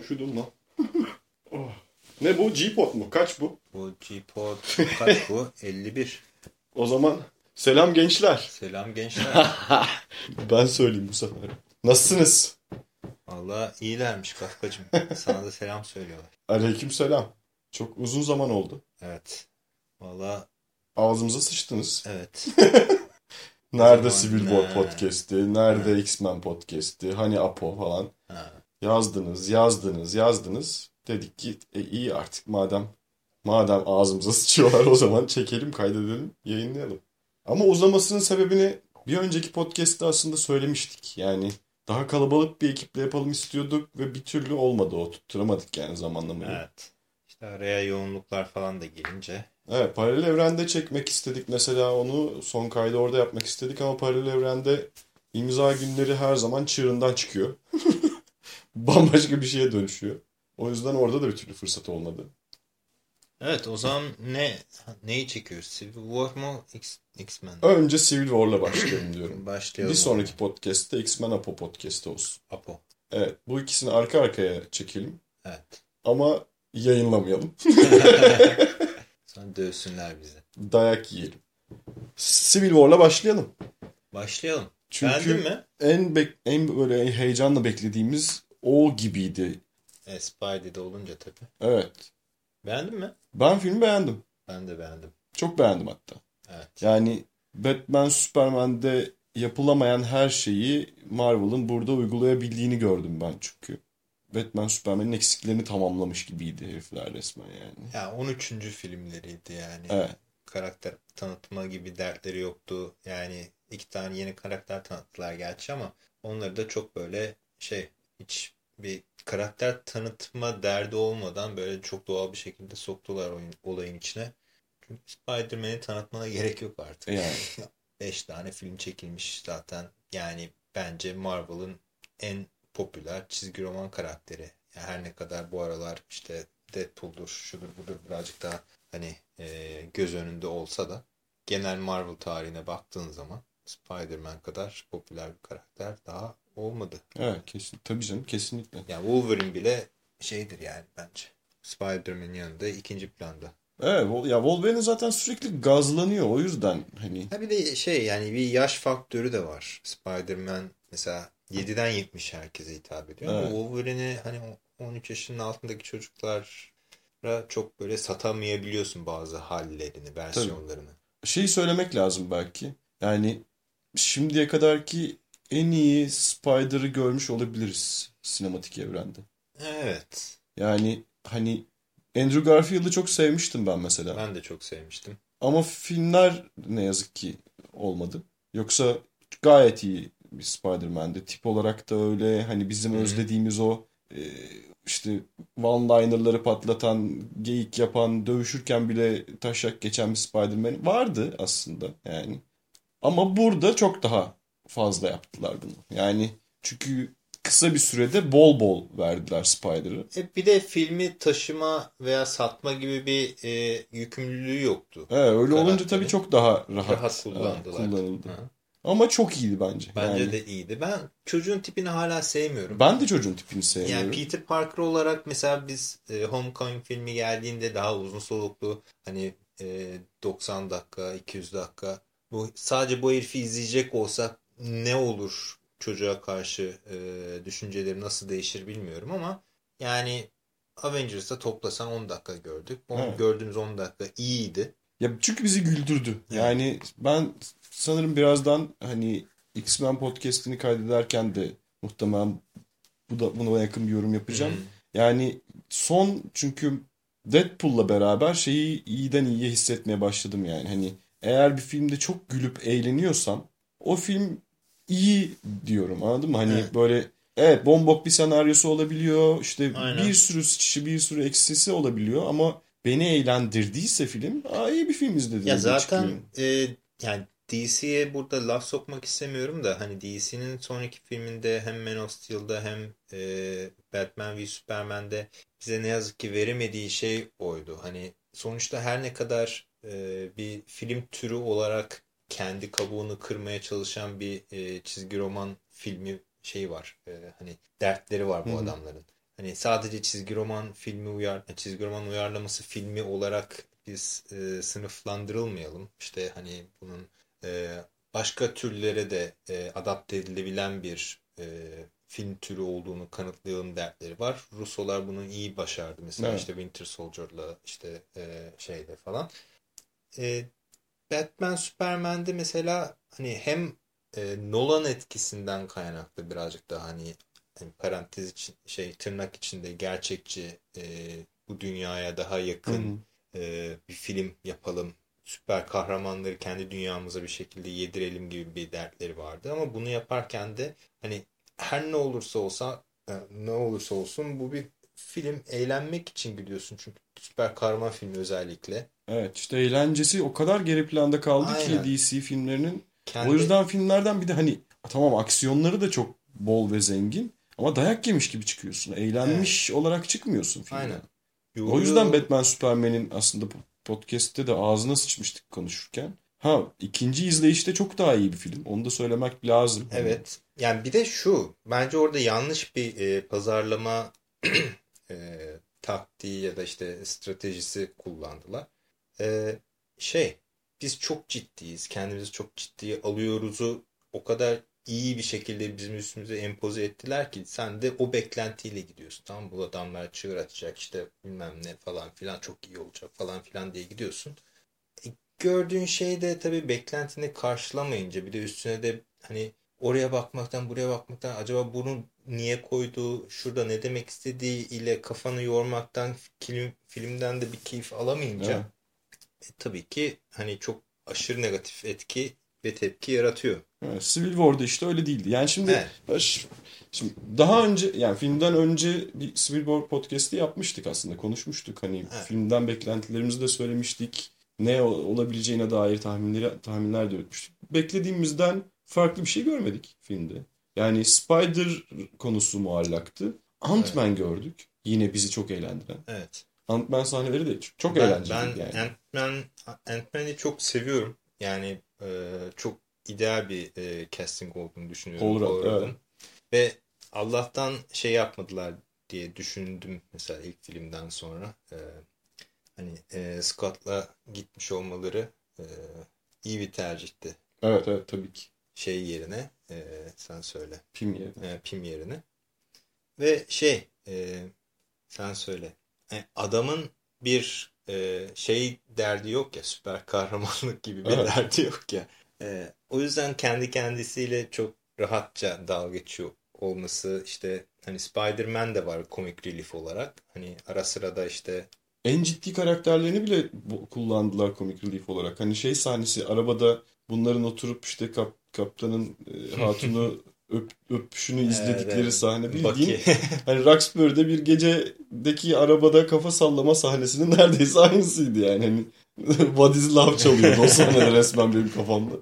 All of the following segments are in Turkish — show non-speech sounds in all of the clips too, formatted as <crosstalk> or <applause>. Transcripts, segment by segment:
üşüdüm lan. Oh. <laughs> Ne bu? G-Pod mu? Kaç bu? Bu G-Pod kaç bu? <laughs> 51. O zaman selam gençler. Selam gençler. <laughs> Ben söyleyeyim bu sefer. Nasılsınız? Valla iyilermiş Kafkacığım. Sana da selam söylüyorlar. Aleyküm selam. Çok uzun zaman oldu. Evet. Valla Ağzımıza sıçtınız. evet. Nerede Civil War ne? podcast'i, nerede X-Men podcast'i, hani Apo falan. Yazdınız, yazdınız, yazdınız. Dedik ki e, iyi artık madem madem ağzımıza <laughs> sıçıyorlar o zaman çekelim, kaydedelim, yayınlayalım. Ama uzamasının sebebini bir önceki podcast'te aslında söylemiştik. Yani daha kalabalık bir ekiple yapalım istiyorduk ve bir türlü olmadı o. Tutturamadık yani zamanlamayı. Evet. Evet. İşte araya yoğunluklar falan da gelince. paralel evrende çekmek istedik mesela onu son kaydı orada yapmak istedik ama paralel evrende imza günleri her zaman çığırından çıkıyor. <laughs> Bambaşka bir şeye dönüşüyor. O yüzden orada da bir türlü fırsat olmadı. Evet o zaman ne neyi çekiyoruz? Civil War mu? X-Men? Önce Civil War'la başlayalım diyorum. <clears throat> Başlayalım. Bir sonraki podcast'te X-Men Apo podcast'ı olsun. Apo. Evet bu ikisini arka arkaya çekelim Evet. ama yayınlamayalım. <laughs> <laughs> Sonra dövsünler bizi. Dayak yiyelim. Civil War'la başlayalım. Başlayalım. Çünkü Beğendin mi? en en böyle heyecanla beklediğimiz o gibiydi. E, Spidey'de olunca tabii. Evet. Beğendin mi? Ben filmi beğendim. Ben de beğendim. Çok beğendim hatta. Evet. Yani Batman Superman'de yapılamayan her şeyi Marvel'ın burada uygulayabildiğini gördüm ben çünkü. Batman Superman'in eksiklerini tamamlamış gibiydi herifler resmen yani. Ya 13. filmleriydi yani. Evet. Karakter tanıtma gibi dertleri yoktu. Yani iki tane yeni karakter tanıttılar gerçi ama onları da çok böyle şey hiç bir karakter tanıtma derdi olmadan böyle çok doğal bir şekilde soktular oyun, olayın içine. Çünkü Spider-Man'i tanıtmana <laughs> gerek yok artık. Yani <laughs> 5 tane film çekilmiş zaten. Yani bence Marvel'ın en popüler çizgi roman karakteri. Yani her ne kadar bu aralar işte Deadpool'dur, şudur budur birazcık daha hani e, göz önünde olsa da genel Marvel tarihine baktığın zaman Spider-Man kadar popüler bir karakter daha olmadı. evet kesin. Tabii canım kesinlikle. Yani Wolverine bile şeydir yani bence. Spider-Man'in yanında ikinci planda. Evet ya Wolverine zaten sürekli gazlanıyor o yüzden hani Ha bir de şey yani bir yaş faktörü de var. Spider-Man mesela 7'den 70 herkese hitap ediyor. Ama Evet. Wolverine'i hani o 13 yaşının altındaki çocuklara çok böyle satamayabiliyorsun bazı hallerini, versiyonlarını. şey söylemek lazım belki. Yani şimdiye kadarki en iyi Spider'ı görmüş olabiliriz sinematik evrende. Evet. Yani hani Andrew Garfield'ı çok sevmiştim ben mesela. Ben de çok sevmiştim. Ama filmler ne yazık ki olmadı. Yoksa gayet iyi bir Spider-Man'di. Tip olarak da öyle hani bizim Hı hı. özlediğimiz o e, işte one-liner'ları patlatan, geyik yapan, dövüşürken bile taşak geçen bir Spider-Man vardı aslında yani. Ama burada çok daha fazla yaptılar bunu. Yani çünkü kısa bir sürede bol bol verdiler Spider'ı. E bir de filmi taşıma veya satma gibi bir e, yükümlülüğü yoktu. Evet, öyle olunca tabii çok daha rahat, Rahat kullandılar. kullanıldı. Hı. Ama çok iyiydi bence. Bence Yani de iyiydi. Ben çocuğun tipini hala sevmiyorum. ben de çocuğun tipini sevmiyorum. Yani Peter Parker olarak mesela biz e, Homecoming filmi geldiğinde daha uzun soluklu hani e, 90 dakika, 200 dakika bu sadece bu herifi izleyecek olsak ne olur çocuğa karşı e, düşünceleri nasıl değişir bilmiyorum ama yani Avengers'ta toplasan 10 dakika gördük. O Evet. gördüğümüz 10 dakika iyiydi. Ya çünkü bizi güldürdü. Evet. Yani ben sanırım birazdan hani X-Men podcast'ini kaydederken de muhtemelen bu da buna yakın bir yorum yapacağım. Hmm. Yani son çünkü Deadpool'la beraber şeyi iyiden iyiye hissetmeye başladım yani. Hani eğer bir filmde çok gülüp eğleniyorsam o film iyi diyorum anladın mı? Hani Evet. böyle evet bombok bir senaryosu olabiliyor. İşte Aynen. bir sürü sıçışı bir sürü eksisi olabiliyor ama beni eğlendirdiyse film aa, iyi bir film izledim. Ya zaten e, yani DC'ye burada laf sokmak istemiyorum da hani DC'nin sonraki filminde hem Man of Steel'da hem e, Batman v Superman'de bize ne yazık ki veremediği şey oydu. Hani sonuçta her ne kadar e, bir film türü olarak kendi kabuğunu kırmaya çalışan bir e, çizgi roman filmi şey var. E, hani dertleri var bu Hı-hı. adamların. Hani sadece çizgi roman filmi uyar çizgi roman uyarlaması filmi olarak biz e, sınıflandırılmayalım. İşte hani bunun e, başka türlere de e, adapte edilebilen bir e, film türü olduğunu kanıtlayalım dertleri var. Rusolar bunu iyi başardı. Mesela Evet. işte Winter Soldier'la işte e, şeyle falan. E, Batman Superman'de mesela hani hem e, Nolan etkisinden kaynaklı birazcık daha hani, hani parantez için şey tırnak içinde gerçekçi e, bu dünyaya daha yakın Hı hı. e, bir film yapalım. Süper kahramanları kendi dünyamıza bir şekilde yedirelim gibi bir dertleri vardı. Ama bunu yaparken de hani her ne olursa olsa e, ne olursa olsun bu bir film eğlenmek için gidiyorsun. Çünkü süper kahraman filmi özellikle. Evet işte eğlencesi o kadar geri planda kaldı Aynen. ki DC filmlerinin. Kendi, O yüzden filmlerden bir de hani tamam aksiyonları da çok bol ve zengin ama dayak yemiş gibi çıkıyorsun. Eğlenmiş olarak çıkmıyorsun filmden. Aynen. O yüzden Batman Superman'in aslında podcast'te de ağzına sıçmıştık konuşurken. Ha ikinci izleyişte çok daha iyi bir film. Onu da söylemek lazım. Evet. Yani bir de şu. Bence orada yanlış bir e, pazarlama <clears throat> e, taktiği ya da işte stratejisi kullandılar. E, şey biz çok ciddiyiz. Kendimizi çok ciddiye alıyoruzu o kadar iyi bir şekilde bizim üstümüze empoze ettiler ki sen de o beklentiyle gidiyorsun. Tamam bu adamlar çığır atacak işte bilmem ne falan filan çok iyi olacak falan filan diye gidiyorsun. E, gördüğün şey de tabii beklentini karşılamayınca bir de üstüne de hani oraya bakmaktan buraya bakmaktan acaba bunu niye koydu şurada ne demek istediği ile kafanı yormaktan film, filmden de bir keyif alamayınca Evet. E, tabii ki hani çok aşırı negatif etki ve tepki yaratıyor. Evet, Civil War'da işte öyle değildi. Yani şimdi Evet. şimdi daha önce yani filmden önce bir Civil War podcast'i yapmıştık aslında. Konuşmuştuk. Hani Evet. filmden beklentilerimizi de söylemiştik. Ne ol- olabileceğine dair tahminleri tahminler de yürütmüştük. Beklediğimizden farklı bir şey görmedik filmde. Yani Spider konusu muallaktı. Ant-Man gördük. Yine bizi çok eğlendiren. Evet. Ant-Man sahneleri de çok, çok Ben, eğlenceli ben yani. Ant-Man, Ant-Man'i çok seviyorum. Yani e, çok ideal bir e, casting olduğunu düşünüyorum. Paul Rudd'ın. evet. Ve Allah'tan şey yapmadılar diye düşündüm mesela ilk filmden sonra. E, hani e, Scott'la gitmiş olmaları e, iyi bir tercihti. Evet evet tabii ki. Şey yerine e, sen söyle. Pim yerine. E, Pim yerine. Ve şey e, sen söyle. E, adamın bir e, şey derdi yok ya süper kahramanlık gibi bir Evet. derdi yok ya. E, o yüzden kendi kendisiyle çok rahatça dalga geçiyor olması işte hani Spider-Man de var komik relief olarak. Hani ara sıra da işte En ciddi karakterlerini bile kullandılar komik relief olarak. Hani şey sahnesi arabada bunların oturup işte kap, kaptanın e, <laughs> hatunu öp, öpüşünü izledikleri evet, sahne bildiğin <laughs> hani Roxbury'de bir gecedeki arabada kafa sallama sahnesinin <laughs> neredeyse aynısıydı yani. Hani <laughs> What is Love çalıyordu o sahnede resmen benim kafamda.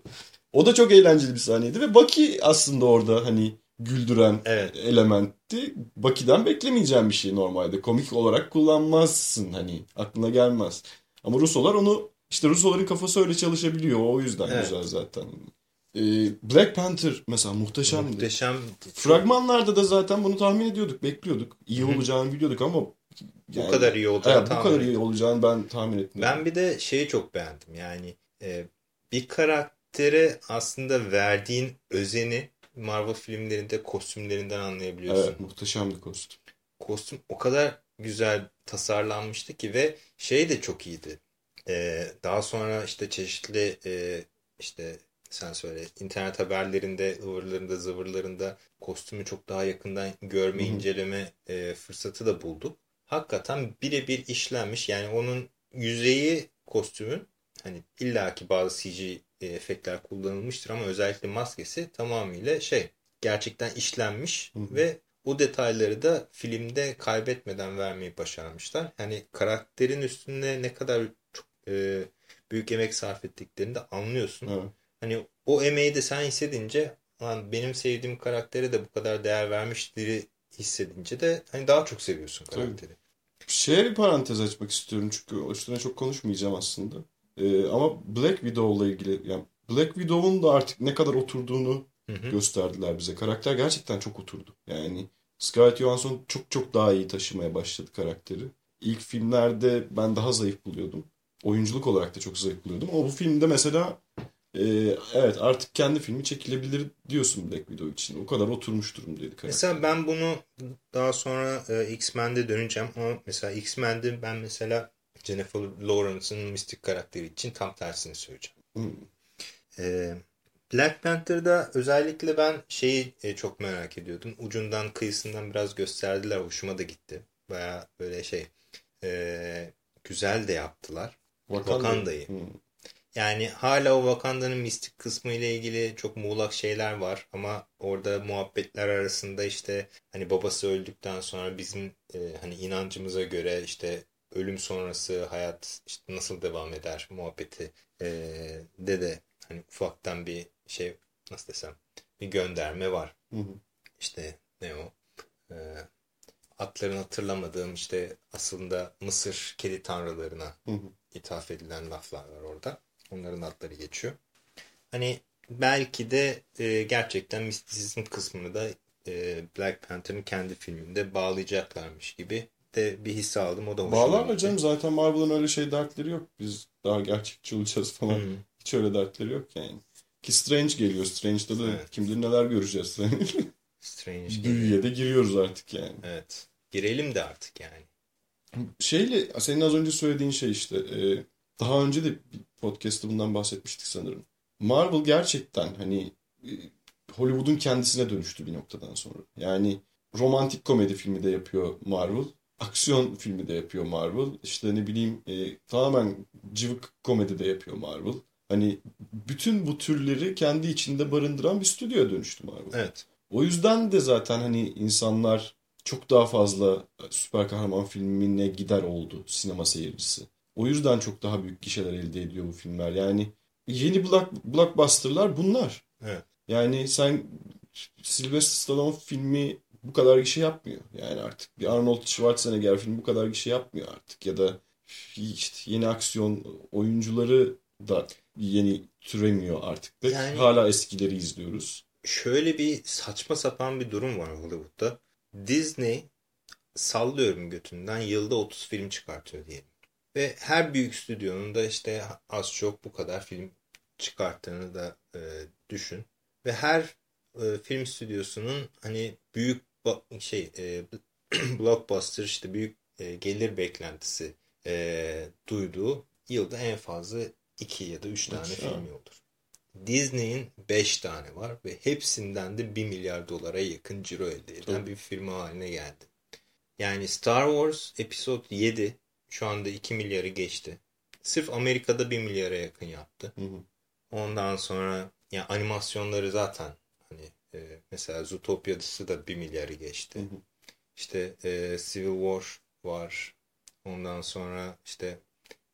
O da çok eğlenceli bir sahneydi ve Bucky aslında orada hani güldüren Evet. elementti. Bucky'den beklemeyeceğim bir şey normalde. Komik olarak kullanmazsın hani aklına gelmez. Ama Rusolar onu işte Rusoların kafası öyle çalışabiliyor. O yüzden Evet. güzel zaten. Ee, Black Panther mesela muhteşemdi. Muhteşem. Fragmanlarda da zaten bunu tahmin ediyorduk, bekliyorduk. İyi Hı hı. olacağını biliyorduk ama Bu kadar iyi olacağını Evet, bu kadar iyi olacağını ben tahmin ettim. Ben bir de şeyi çok beğendim. Yani e, bir karaktere aslında verdiğin özeni Marvel filmlerinde kostümlerinden anlayabiliyorsun. Evet, muhteşem bir kostüm. Kostüm o kadar güzel tasarlanmıştı ki ve şey de çok iyiydi. E, daha sonra işte çeşitli e, işte sen söyle internet haberlerinde, ıvırlarında, zıvırlarında kostümü çok daha yakından görme, Hı hı. inceleme e, fırsatı da bulduk. Hakikaten birebir işlenmiş. Yani onun yüzeyi kostümün hani illaki bazı CG efektler kullanılmıştır ama özellikle maskesi tamamıyla şey gerçekten işlenmiş Hı hı. ve o detayları da filmde kaybetmeden vermeyi başarmışlar. Hani karakterin üstünde ne kadar çok e, büyük emek sarf ettiklerini de anlıyorsun. Evet. Hani o emeği de sen hissedince lan benim sevdiğim karaktere de bu kadar değer vermişleri hissedince de hani daha çok seviyorsun karakteri. Şeye bir parantez açmak istiyorum çünkü üstüne çok konuşmayacağım aslında. Ee, ama Black Widow'la ilgili yani Black Widow'un da artık ne kadar oturduğunu Hı hı. gösterdiler bize. Karakter gerçekten çok oturdu. Yani Scarlett Johansson çok çok daha iyi taşımaya başladı karakteri. İlk filmlerde ben daha zayıf buluyordum. Oyunculuk olarak da çok zayıf buluyordum. Ama bu filmde mesela e, evet artık kendi filmi çekilebilir diyorsun Black Widow için. O kadar oturmuş durumdaydı karakter. Mesela ben bunu daha sonra e, X-Men'de döneceğim ama mesela X-Men'de ben mesela Jennifer Lawrence'ın mistik karakteri için tam tersini söyleyeceğim. Hmm. E, Black Panther'da özellikle ben şeyi e, çok merak ediyordum. Ucundan kıyısından biraz gösterdiler. Hoşuma da gitti. Baya böyle şey e, güzel de yaptılar. Wakanda'yı. Hmm. Yani hala o Wakanda'nın mistik kısmı ile ilgili çok muğlak şeyler var ama orada muhabbetler arasında işte hani babası öldükten sonra bizim e, hani inancımıza göre işte ölüm sonrası hayat işte nasıl devam eder muhabbeti e, de de hani ufaktan bir şey nasıl desem bir gönderme var. Hı hı. İşte ne o? E, atların hatırlamadığım işte aslında Mısır kedi tanrılarına Hı hı. ithaf edilen laflar var orada. Onların adları geçiyor. Hani belki de e, gerçekten mistisizm kısmını da e, Black Panther'ın kendi filminde bağlayacaklarmış gibi de bir his aldım. O da Bağlarlar canım zaten Marvel'ın öyle şey dertleri yok. Biz daha gerçekçi olacağız falan. Hı. Hiç öyle dertleri yok yani. Ki Strange geliyor. Strange'da da Evet. kim bilir neler göreceğiz. <laughs> Strange gibi. Büyüye de giriyoruz artık yani. Evet. Girelim de artık yani. Şeyle senin az önce söylediğin şey işte e, daha önce de podcast'ta bundan bahsetmiştik sanırım. Marvel gerçekten hani e, Hollywood'un kendisine dönüştü bir noktadan sonra. Yani romantik komedi filmi de yapıyor Marvel. Aksiyon filmi de yapıyor Marvel. İşte ne bileyim e, tamamen cıvık komedi de yapıyor Marvel. Hani bütün bu türleri kendi içinde barındıran bir stüdyoya dönüştü Marvel. Evet. O yüzden de zaten hani insanlar çok daha fazla süper kahraman filmine gider oldu sinema seyircisi. O yüzden çok daha büyük gişeler elde ediyor bu filmler. Yani yeni block, blockbusterlar bunlar. Evet. Yani sen Sylvester Stallone filmi bu kadar gişe yapmıyor. Yani artık bir Arnold Schwarzenegger filmi bu kadar gişe yapmıyor artık. Ya da işte yeni aksiyon oyuncuları da yeni türemiyor artık da. Yani- Hala eskileri izliyoruz. Şöyle bir saçma sapan bir durum var Hollywood'da. Disney sallıyorum götünden yılda 30 film çıkartıyor diyelim. Ve her büyük stüdyonun da işte az çok bu kadar film çıkarttığını da e, düşün. Ve her e, film stüdyosunun hani büyük şey e, <clears throat> blockbuster işte büyük e, gelir beklentisi e, duyduğu yılda en fazla 2 ya da 3 tane Üç, filmi olur. Disney'in 5 tane var ve hepsinden de 1 milyar dolara yakın ciro elde eden Tabii. bir firma haline geldi. Yani Star Wars Episode 7 şu anda 2 milyarı geçti. Sırf Amerika'da 1 milyara yakın yaptı. Hı hı. Ondan sonra yani animasyonları zaten hani e, mesela Zootopia'sı da 1 milyarı geçti. Hı hı. İşte e, Civil War var. Ondan sonra işte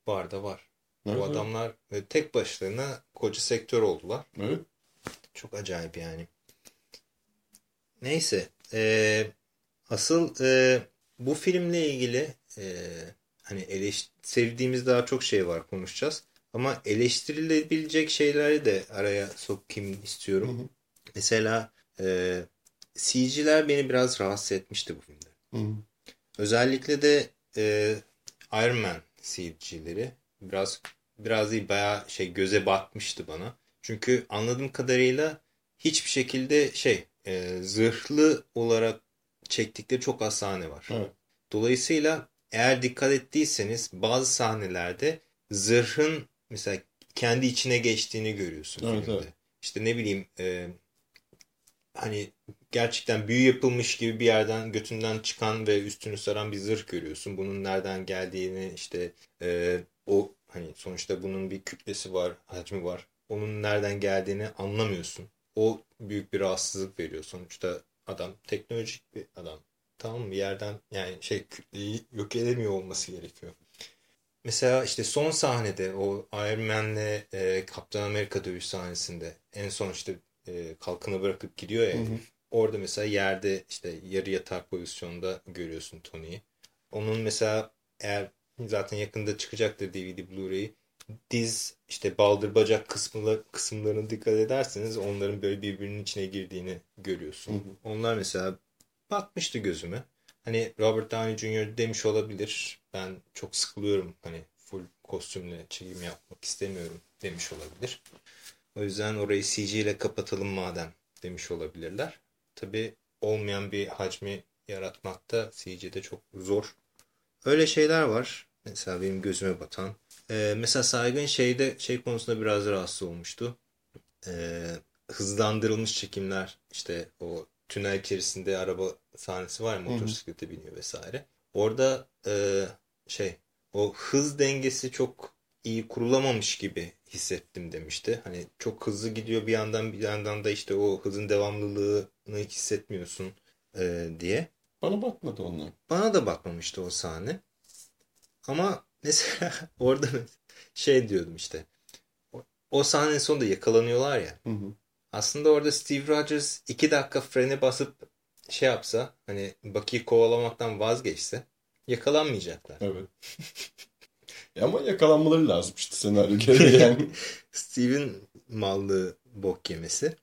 var da var. Evet, Bu evet. adamlar e, tek başlarına koca sektör oldular. Evet. Çok acayip yani. Neyse. e, asıl e, bu filmle ilgili e, hani eleş sevdiğimiz daha çok şey var konuşacağız. Ama eleştirilebilecek şeyleri de araya sokayım istiyorum. Hı hı. Mesela e, CG'ler beni biraz rahatsız etmişti bu filmde. Hı hı. Özellikle de e, Iron Man CG'leri biraz biraz değil bayağı şey göze batmıştı bana. Çünkü anladığım kadarıyla hiçbir şekilde şey e, zırhlı olarak çektikleri çok az sahne var. Evet. Dolayısıyla eğer dikkat ettiyseniz bazı sahnelerde zırhın mesela kendi içine geçtiğini görüyorsun Evet, filmde. evet. İşte ne bileyim e, hani gerçekten büyü yapılmış gibi bir yerden götünden çıkan ve üstünü saran bir zırh görüyorsun. Bunun nereden geldiğini işte e, o hani sonuçta bunun bir kütlesi var, hacmi var. Onun nereden geldiğini anlamıyorsun. O büyük bir rahatsızlık veriyor. Sonuçta adam teknolojik bir adam. Tamam mı? Yerden yani şey kütleyi yok edemiyor olması gerekiyor. Mesela işte son sahnede o Iron Man'le e, Kaptan Amerika dövüş sahnesinde en son işte e, kalkanı bırakıp gidiyor ya. Hı hı. Orada mesela yerde işte yarı yatak pozisyonda görüyorsun Tony'yi. Onun mesela eğer zaten yakında çıkacaktır DVD Blu-ray diz işte baldır bacak kısmı, kısımlarına dikkat ederseniz onların böyle birbirinin içine girdiğini görüyorsun. Hı hı. Onlar mesela batmıştı gözüme. Hani Robert Downey Jr. demiş olabilir. Ben çok sıkılıyorum hani full kostümle çekim yapmak istemiyorum demiş olabilir. O yüzden orayı CG ile kapatalım madem demiş olabilirler. Tabi olmayan bir hacmi yaratmakta CG'de çok zor. Öyle şeyler var. Mesela benim gözüme batan. Ee, mesela Saygın şeyde şey konusunda biraz rahatsız olmuştu. Ee, hızlandırılmış çekimler işte o tünel içerisinde araba sahnesi var ya motosiklete biniyor vesaire. Orada e, şey o hız dengesi çok iyi kurulamamış gibi hissettim demişti. Hani çok hızlı gidiyor bir yandan bir yandan da işte o hızın devamlılığını hissetmiyorsun e, diye. Bana bakmadı onlar. Bana da bakmamıştı o sahne. Ama <laughs> mesela orada şey diyordum işte. O, o sahnenin sonunda yakalanıyorlar ya. Hı hı. Aslında orada Steve Rogers iki dakika frene basıp şey yapsa hani Bucky'yi kovalamaktan vazgeçse yakalanmayacaklar. Evet. <laughs> Ama yakalanmaları lazım işte senaryo gereği yani. <laughs> Steve'in mallı bok yemesi.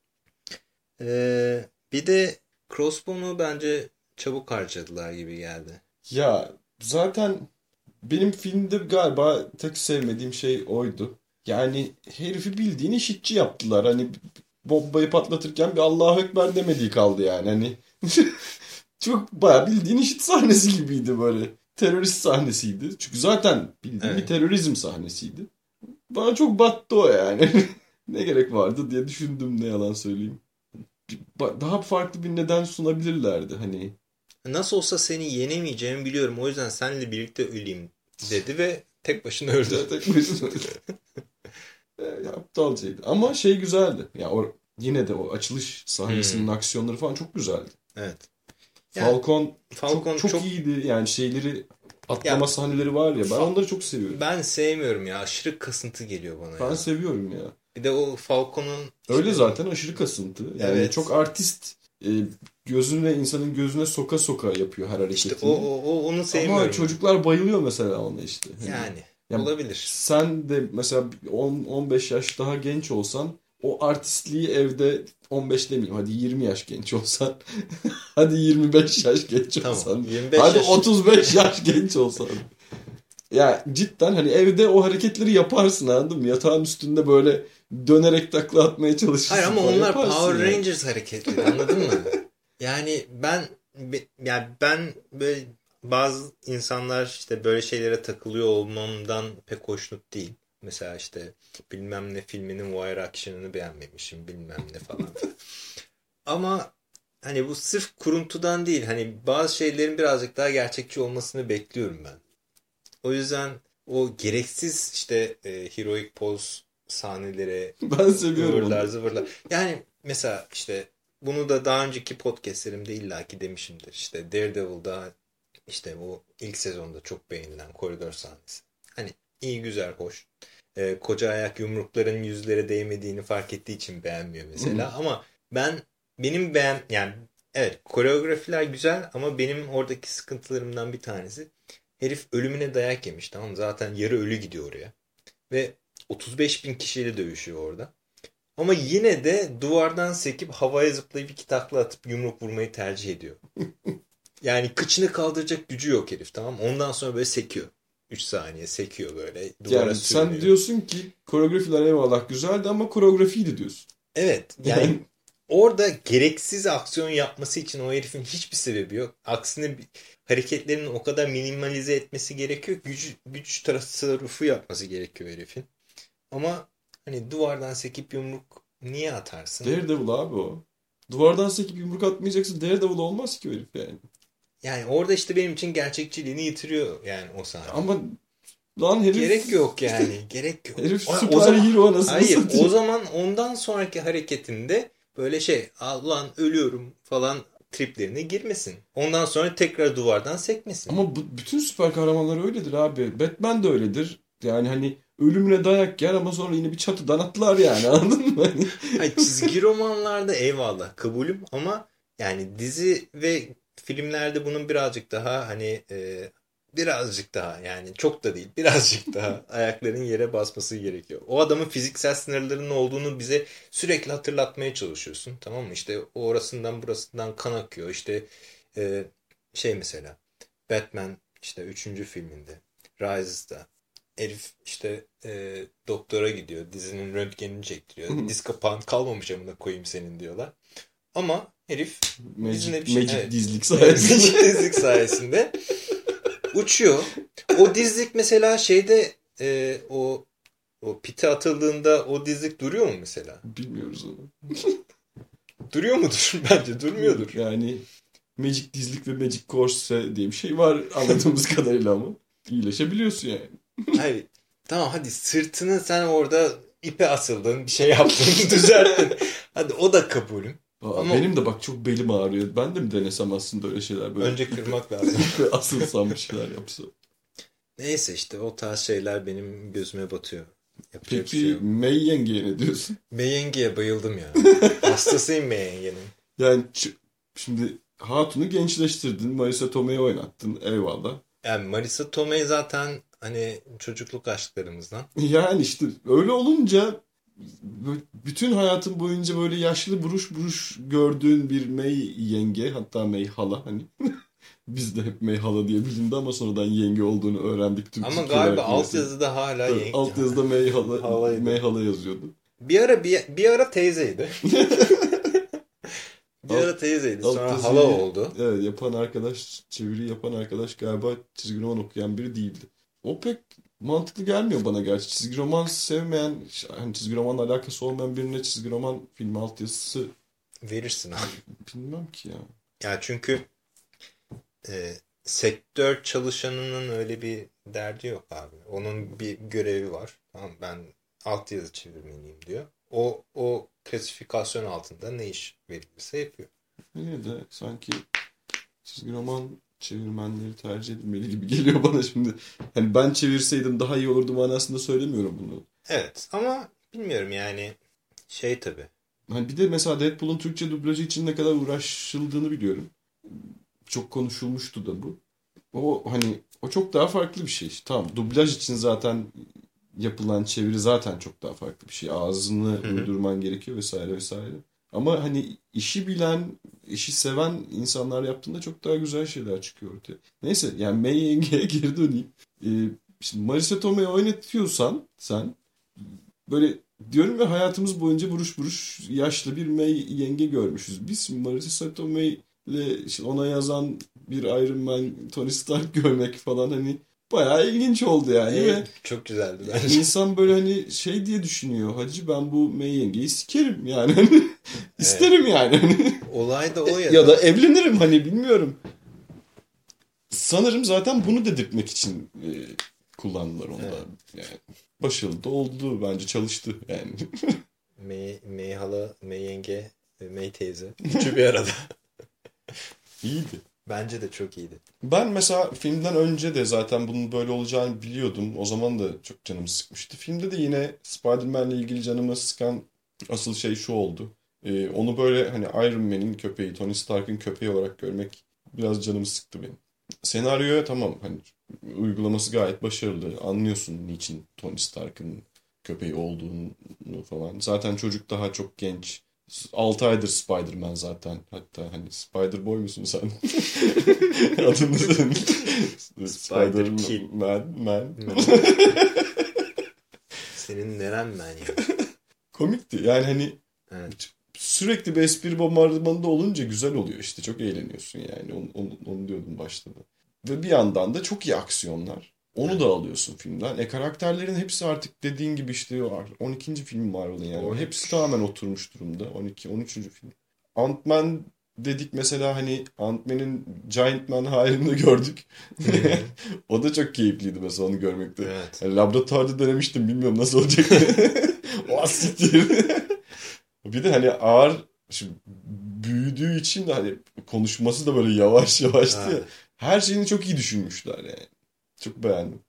Ee, bir de Crossbow'u bence çabuk harcadılar gibi geldi. Ya zaten benim filmde galiba tek sevmediğim şey oydu. Yani herifi bildiğin işitçi yaptılar. Hani bombayı patlatırken bir Allahu Ekber demediği kaldı yani. Hani <laughs> çok bayağı bildiğin işit sahnesi gibiydi böyle. Terörist sahnesiydi. Çünkü zaten bildiğin Evet. bir terörizm sahnesiydi. Bana çok battı o yani. <laughs> ne gerek vardı diye düşündüm ne yalan söyleyeyim. Daha farklı bir neden sunabilirlerdi hani. Nasıl olsa seni yenemeyeceğimi biliyorum. O yüzden seninle birlikte öleyim dedi ve tek başına öldü. <laughs> Tek başına öyle. E, Aptalcaydı. Ama şey güzeldi. Ya o yine de o açılış sahnesinin aksiyonları falan çok güzeldi. Evet. Yani Falcon, Falcon çok, çok, çok- iyiydi. Yani şeyleri atlama Ya- sahneleri var ya. Ben onları çok seviyorum. Ben sevmiyorum ya. Aşırı kasıntı geliyor bana Ben ya. seviyorum ya. Bir de o Falcon'un Öyle zaten aşırı kasıntı. Yani Evet. çok artist e, gözüne insanın gözüne soka soka yapıyor her hareketini. işte o, o, o onu sevmiyorum. Ama çocuklar bayılıyor mesela ona işte. Hani yani Ya- olabilir. Sen de mesela 10-15 yaş daha genç olsan o artistliği evde 15 demeyeyim hadi 20 yaş genç olsan <laughs> hadi 25 yaş genç olsan Tamam. 25 hadi yaş. 35 yaş genç olsan ya cidden hani evde o hareketleri yaparsın anladın mı? Yatağın üstünde böyle dönerek takla atmaya çalışırsın. Hayır ama onlar Power yani. Rangers hareketleri anladın mı? <laughs> Yani ben be- yani ben böyle bazı insanlar işte böyle şeylere takılıyor olmamdan pek hoşnut değil. Mesela işte bilmem ne filminin wire action'ını beğenmemişim bilmem ne falan. <laughs> Ama hani bu sırf kuruntudan değil hani bazı şeylerin birazcık daha gerçekçi olmasını bekliyorum ben. O yüzden o gereksiz işte e, heroic pose sahneleri <laughs> Ben seviyorum Zıvırlar onu. zıvırlar. Yani mesela işte bunu da daha önceki podcastlerimde illaki demişimdir. İşte Daredevil'da işte bu ilk sezonda çok beğenilen koridor sahnesi. Hani iyi güzel hoş. Ee, koca ayak yumrukların yüzlere değmediğini fark ettiği için beğenmiyor mesela. Ama ben benim beğen yani evet koreografiler güzel ama benim oradaki sıkıntılarımdan bir tanesi herif ölümüne dayak yemiş tamam? Zaten yarı ölü gidiyor oraya. Ve 35 bin kişiyle dövüşüyor orada. Ama yine de duvardan sekip havaya zıplayıp iki takla atıp yumruk vurmayı tercih ediyor. <laughs> Yani kıçını kaldıracak gücü yok herif tamam? Ondan sonra böyle sekiyor. 3 saniye sekiyor böyle. Duvara Yani sen sürünüyor. diyorsun ki koreografiler eyvallah güzeldi ama koreografiydi diyorsun. Evet yani orada gereksiz aksiyon yapması için o herifin hiçbir sebebi yok. Aksine hareketlerini o kadar minimalize etmesi gerekiyor. ki Güç, güç tasarrufu yapması gerekiyor herifin. Ama hani duvardan sekip yumruk niye atarsın? Daredevil abi o. Duvardan sekip yumruk atmayacaksın. Daredevil olmaz ki herif yani. Yani orada işte benim için gerçekçiliğini yitiriyor yani o sahne. Ama lan herif... Gerek yok yani. Gerek yok. Herif O- o süper zaman- hero anasını Hayır satayım. o zaman ondan sonraki hareketinde böyle şey lan ölüyorum falan triplerine girmesin. Ondan sonra tekrar duvardan sekmesin. Ama bu, bütün süper kahramanlar öyledir abi. Batman de öyledir. Yani hani ölümüne dayak yer ama sonra yine bir çatıdan atlar yani <laughs> anladın mı? Hani Hayır, çizgi romanlarda eyvallah kabulüm ama yani dizi ve filmlerde bunun birazcık daha hani e, birazcık daha yani çok da değil birazcık <laughs> daha ayakların yere basması gerekiyor. O adamın fiziksel sınırlarının olduğunu bize sürekli hatırlatmaya çalışıyorsun. Tamam mı? İşte orasından burasından kan akıyor. İşte e, şey mesela Batman işte üçüncü filminde Rises'da herif işte e, doktora gidiyor. Dizinin röntgenini çektiriyor. Diz kapağın kalmamış amına koyayım senin diyorlar. Ama herif Magic, şey, Magic evet. dizlik sayesinde. Magic <laughs> dizlik sayesinde uçuyor. O dizlik mesela şeyde e, o o pite atıldığında o dizlik duruyor mu mesela? Bilmiyoruz onu. <laughs> Duruyor mudur? <laughs> Bence durmuyordur. Yani Magic dizlik ve Magic Corse diye bir şey var anladığımız kadarıyla ama iyileşebiliyorsun yani. Hayır. Tamam hadi sırtını sen orada ipe asıldın, bir şey yaptın, düzelttin. Hadi o da kabulüm. Aa, Ama- Benim de bak çok belim ağrıyor. Ben de mi denesem aslında öyle şeyler böyle? Önce kırmak <laughs> lazım. asılsam bir şeyler yapsam. Neyse işte o tarz şeyler benim gözüme batıyor. Yapacak şey Peki yok. May yengeye ne diyorsun? Meyengi'ye bayıldım ya. <laughs> Hastasıyım Meyengi'nin. Yani ç- şimdi Hatun'u gençleştirdin. Marisa Tomei'yi oynattın. Eyvallah. Yani Marisa Tomei zaten hani çocukluk aşklarımızdan. Yani işte öyle olunca bütün hayatın boyunca böyle yaşlı buruş buruş gördüğün bir May yenge hatta May hala hani <laughs> biz de hep May hala diye bilindi ama sonradan yenge olduğunu öğrendik. Türk Ama galiba olarak alt neyse. yazıda hala Evet, yenge. alt yazıda May hala. <laughs> May hala yazıyordu. Bir ara bir, bir ara teyzeydi. <laughs> bir Alt- ara teyzeydi. alt Sonra yazıyı- hala oldu. Evet yapan arkadaş çeviri yapan arkadaş galiba çizgi roman okuyan biri değildi. O pek mantıklı gelmiyor bana gerçi. Çizgi roman sevmeyen, hani çizgi romanla alakası olmayan birine çizgi roman filmi altyazısı Verirsin abi. bilmem ki ya. Ya çünkü e, sektör çalışanının öyle bir derdi yok abi. Onun bir görevi var. Tamam ben altyazı çevirmeniyim diyor. O o klasifikasyon altında ne iş verilirse yapıyor. Yine de sanki çizgi roman çevirmenleri tercih edilmeli gibi geliyor <laughs> bana şimdi. Hani ben çevirseydim daha iyi olurdu manasında söylemiyorum bunu. Evet ama bilmiyorum yani şey tabii. Hani bir de mesela Deadpool'un Türkçe dublajı için ne kadar uğraşıldığını biliyorum. Çok konuşulmuştu da bu. O hani o çok daha farklı bir şey. Tamam dublaj için zaten yapılan çeviri zaten çok daha farklı bir şey. Ağzını hı. uydurman gerekiyor vesaire vesaire. Ama hani işi bilen, işi seven insanlar yaptığında çok daha güzel şeyler çıkıyor ortaya. Neyse yani May Yenge'ye <laughs> geri döneyim. Ee, şimdi Marisa Tomei'yi oynatıyorsan sen böyle diyorum ya hayatımız boyunca buruş buruş yaşlı bir May Yenge görmüşüz. Biz Marisa Tomei ile işte ona yazan bir Iron Man, Tony Stark görmek falan hani bayağı ilginç oldu yani. Ee, Ve çok güzeldi bence. <laughs> İnsan böyle hani şey diye düşünüyor. Hacı ben bu May yengeyi sikerim yani. <laughs> Hani İsterim yani. Hani Olay da o ya. ya da evlenirim hani bilmiyorum. Sanırım zaten bunu dedirtmek için e, kullandılar onu da. Evet. Yani başarılı da oldu bence çalıştı yani. <laughs> May, May hala, May yenge, ve May teyze. Üçü bir arada. İyiydi. Bence de çok iyiydi. Ben mesela filmden önce de zaten bunun böyle olacağını biliyordum. O zaman da çok canımı sıkmıştı. Filmde de yine Spider-Man'le ilgili canımı sıkan asıl şey şu oldu. Ee, onu böyle hani Iron Man'in köpeği, Tony Stark'ın köpeği olarak görmek biraz canımı sıktı benim. Senaryoya tamam hani uygulaması gayet başarılı. Anlıyorsun niçin Tony Stark'ın köpeği olduğunu falan. Zaten çocuk daha çok genç. 6 aydır Spider-Man zaten. Hatta hani Spider-Boy musun sen? Adın ne senin? Spider-Man. Man. Senin neren ben ya? <laughs> Komikti. Yani hani Evet. sürekli bir espri bombardımanında olunca güzel oluyor işte. Çok eğleniyorsun yani. Onu, onu, onu diyordum başta da. Ve bir yandan da çok iyi aksiyonlar. Onu da alıyorsun filmden. E karakterlerin hepsi artık dediğin gibi işte o 12. film Marvel'ın yani. O 13. hepsi tamamen oturmuş durumda. 12 13. film. Ant-Man dedik mesela hani Ant-Man'in Giant Man halini <laughs> gördük. <laughs> o da çok keyifliydi mesela onu görmekte. evet. Yani laboratuvarda denemiştim bilmiyorum nasıl olacak. o asiktir. <laughs> bir de hani ağır şimdi büyüdüğü için de hani konuşması da böyle yavaş yavaştı. ya. Evet. Her şeyini çok iyi düşünmüşler yani. Çok beğendim.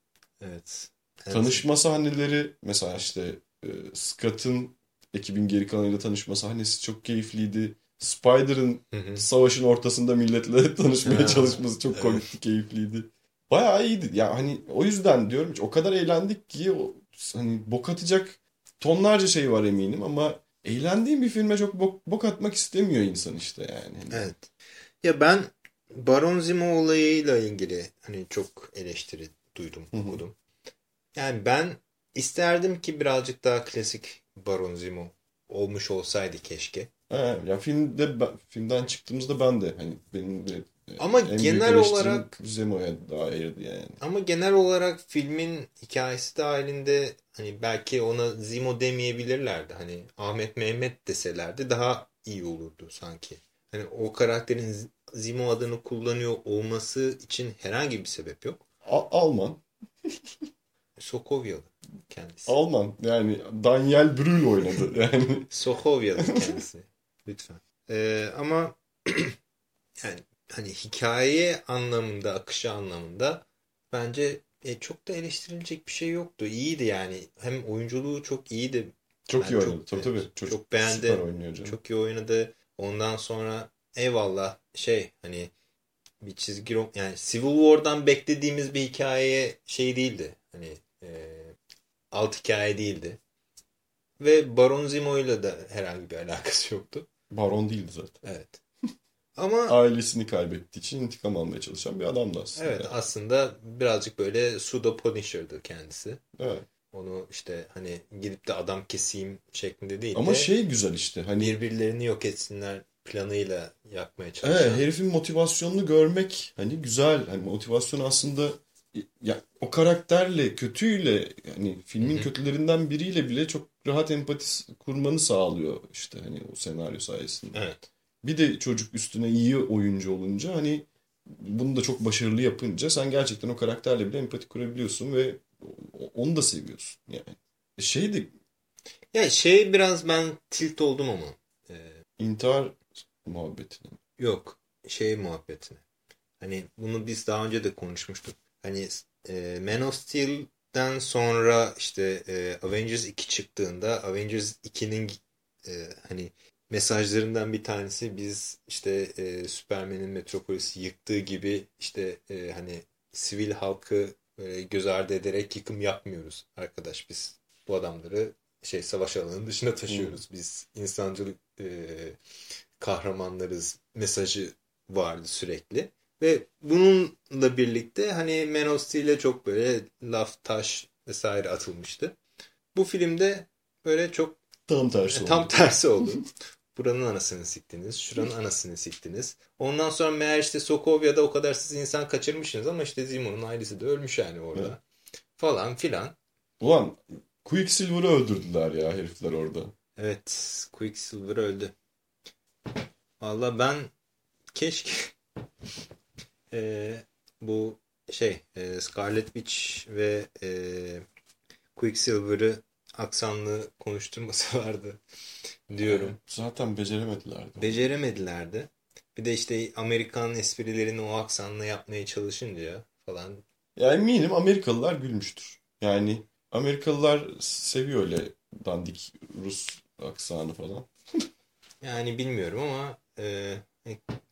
Evet. Evet. Tanışma sahneleri mesela işte e, Scott'ın ekibin geri kalanıyla tanışma sahnesi çok keyifliydi. Spider'ın savaşın ortasında milletle <laughs> tanışmaya çalışması çok evet. komikti, keyifliydi. bayağı iyiydi. Ya hani o yüzden diyorum o kadar eğlendik ki o, hani bok atacak tonlarca şey var eminim ama eğlendiğim bir filme çok bok, bok atmak istemiyor insan işte yani. Hani Evet. Ya ben Baron Zemo olayıyla ilgili hani çok eleştiri duydum, okudum. Yani ben isterdim ki birazcık daha klasik Baron Zemo olmuş olsaydı keşke. He, ya filmde filmden çıktığımızda ben de hani benim de Ama en genel olarak- Zemo'ya dairdi yani. Ama genel olarak filmin hikayesi dahilinde hani belki ona Zemo demeyebilirlerdi. Hani Ahmet Mehmet deselerdi daha iyi olurdu sanki. Hani o karakterin Z- Zemo adını kullanıyor olması için herhangi bir sebep yok. A- Alman. <laughs> Sokovyalı kendisi. Alman yani Daniel Brühl oynadı <laughs> yani. Sokovyalı <laughs> kendisi. Lütfen. Ee, ama <clears throat> yani hani hikaye anlamında, akışı anlamında bence e, çok da eleştirilecek bir şey yoktu. İyiydi yani. Hem oyunculuğu çok iyiydi. Çok Ben iyi çok- oynadı. Tabii tabii. evet, Çocuk çok beğendim. Çok iyi oynadı. Ondan sonra eyvallah şey hani bir çizgi roman yani Civil War'dan beklediğimiz bir hikaye şey değildi. Hani e, alt hikaye değildi. Ve Baron Zemo'yla da herhangi bir <laughs> alakası yoktu. Baron değildi zaten. Evet. <laughs> Ama Ailesini kaybettiği için intikam almaya çalışan bir adamdı aslında. evet aslında birazcık böyle pseudo Punisher'dı kendisi. Evet. Onu işte hani gidip de adam keseyim şeklinde değil Ama de şey güzel işte hani birbirlerini yok etsinler planıyla yapmaya evet, çalışan. herifin motivasyonunu görmek hani güzel. Hani motivasyon aslında ya o karakterle kötüyle yani filmin Hı hı. kötülerinden biriyle bile çok rahat empati kurmanı sağlıyor işte hani o senaryo sayesinde. Evet. Bir de çocuk üstüne iyi oyuncu olunca hani bunu da çok başarılı yapınca sen gerçekten o karakterle bile empati kurabiliyorsun ve onu da seviyorsun yani. Şey de Ya şey biraz ben tilt oldum ama. Ee, intihar muhabbetine. yok şey muhabbetine. Hani bunu biz daha önce de konuşmuştuk. Hani e, Man of Steel'den sonra işte e, Avengers 2 çıktığında Avengers 2'nin e, hani mesajlarından bir tanesi biz işte e, Superman'in Metropolis'i yıktığı gibi işte e, hani sivil halkı e, göz ardı ederek yıkım yapmıyoruz arkadaş biz bu adamları şey savaş alanının dışına taşıyoruz. Biz insancılık e, kahramanlarız mesajı vardı sürekli. Ve bununla birlikte hani Man of Steel'e çok böyle laf taş vesaire atılmıştı. Bu filmde böyle çok Tam tersi e, tam oldu. tersi oldu. <laughs> Buranın anasını siktiniz, şuranın anasını siktiniz. Ondan sonra meğer işte Sokovya'da o kadar siz insan kaçırmışsınız ama işte Zemo'nun ailesi de ölmüş yani orada. Evet. Falan filan. Ulan Quicksilver'ı öldürdüler ya herifler orada. Evet, Quicksilver öldü. Valla ben keşke eee, <laughs> bu şey eee, Scarlet Witch ve eee, Quicksilver'ı aksanlı konuşturmasalardı diyorum. Zaten beceremediler. de. Beceremediler de. Bir de işte Amerikan esprilerini o aksanla yapmaya çalışınca falan. Ya eminim Amerikalılar gülmüştür. Yani Amerikalılar seviyor öyle dandik Rus aksanı falan. <laughs> Yani bilmiyorum ama eee,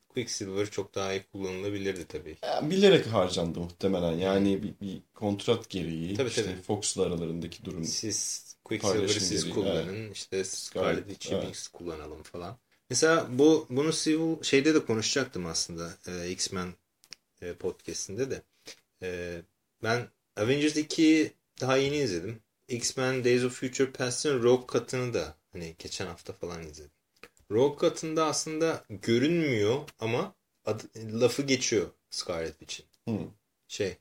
Quicksilver çok daha iyi kullanılabilirdi tabii. Ya bilerek harcandı muhtemelen. Yani bir, bir kontrat gereği Tabii, işte tabii. Fox'la aralarındaki durum. Siz Quicksilver'ı siz gereği, kullanın. işte Scarlet Witch'i evet. biz kullanalım falan. Mesela bu bunu Civil şeyde de konuşacaktım aslında. e, X-Men e, podcast'inde de. E, ben Avengers 2'yi daha yeni izledim. X-Men Days of Future Past'ın Rogue katını da hani geçen hafta falan izledim. Rogue katında aslında görünmüyor ama adı, lafı geçiyor Scarlet Witch'in Hı. şey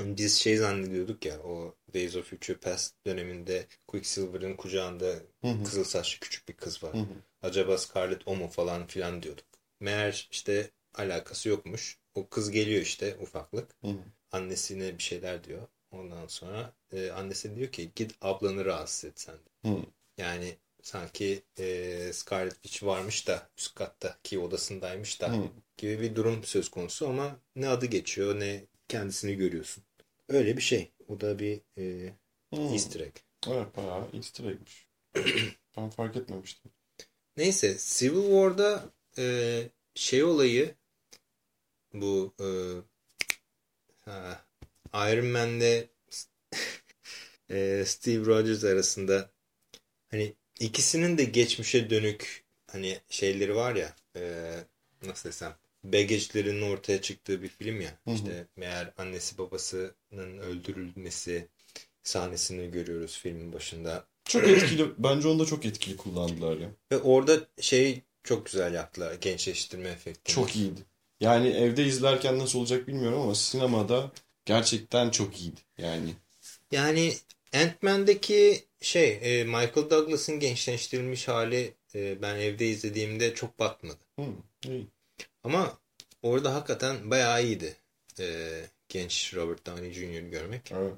biz şey zannediyorduk ya o Days of Future Past döneminde Quicksilver'ın kucağında Hı hı. kızıl saçlı küçük bir kız var. Hı hı. Acaba Scarlet o mu falan filan diyorduk. Meğer işte alakası yokmuş. O kız geliyor işte ufaklık. Hı hı. Annesine bir şeyler diyor. Ondan sonra e, annesi diyor ki git ablanı rahatsız et sen de. Hı. Yani sanki e, Scarlet Witch varmış da üst katta ki odasındaymış da Hı. gibi bir durum söz konusu ama ne adı geçiyor ne kendisini görüyorsun. Öyle bir şey. O da bir e, easter egg. Evet bayağı easter egg'miş. <clears throat> ben fark etmemiştim. Neyse Civil War'da e, şey olayı bu e, ha, Iron Man'le <laughs> e, Steve Rogers arasında hani ikisinin de geçmişe dönük hani şeyleri var ya e, nasıl desem bagajlerinin ortaya çıktığı bir film ya. Hı hı. İşte meğer annesi babasının öldürülmesi sahnesini görüyoruz filmin başında. Çok etkili. Bence onu da çok etkili kullandılar ya. Ve orada şey çok güzel yaptılar. Gençleştirme efekti. Çok iyiydi. Yani evde izlerken nasıl olacak bilmiyorum ama sinemada gerçekten çok iyiydi. Yani Yani Ant-Man'deki şey e, Michael Douglas'ın gençleştirilmiş hali e, ben evde izlediğimde çok batmadı. iyi. Ama orada hakikaten bayağı iyiydi. E, genç Robert Downey Jr.'ı görmek. Evet.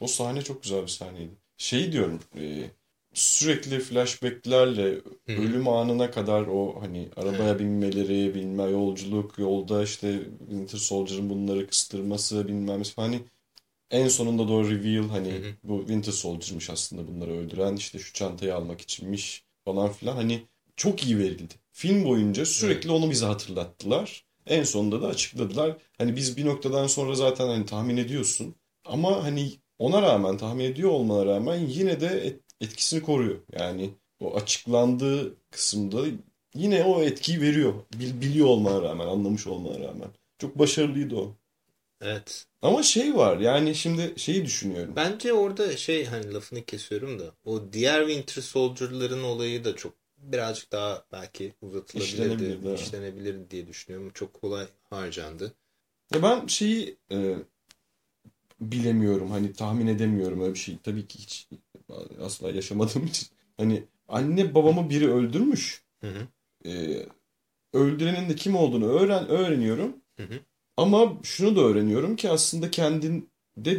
O sahne çok güzel bir sahneydi. Şey diyorum e, sürekli flashbacklerle Hı. ölüm anına kadar o hani arabaya binmeleri, bilme yolculuk, yolda işte Winter Soldier'ın bunları kıstırması bilmem ne hani en sonunda doğru reveal hani Hı hı. bu Winter Soldier'mış aslında bunları öldüren işte şu çantayı almak içinmiş falan filan hani çok iyi verildi. Film boyunca sürekli onu bize hatırlattılar. En sonunda da açıkladılar. Hani biz bir noktadan sonra zaten hani tahmin ediyorsun. Ama hani ona rağmen tahmin ediyor olmana rağmen yine de et- etkisini koruyor. Yani o açıklandığı kısımda yine o etkiyi veriyor. Bil- biliyor olmana rağmen, anlamış olmana rağmen. Çok başarılıydı o. Evet. Ama şey var yani şimdi şeyi düşünüyorum. Bence orada şey hani lafını kesiyorum da o diğer Winter Soldier'ların olayı da çok birazcık daha belki uzatılabilirdi, İşlenebilirdi, diye düşünüyorum. Çok kolay harcandı. Ya ben şeyi e, bilemiyorum hani tahmin edemiyorum öyle bir şey. Tabii ki hiç asla yaşamadığım <laughs> için. Hani anne babamı biri öldürmüş. Hı hı. E, öldürenin de kim olduğunu öğren öğreniyorum. Hı hı. Ama şunu da öğreniyorum ki aslında kendinde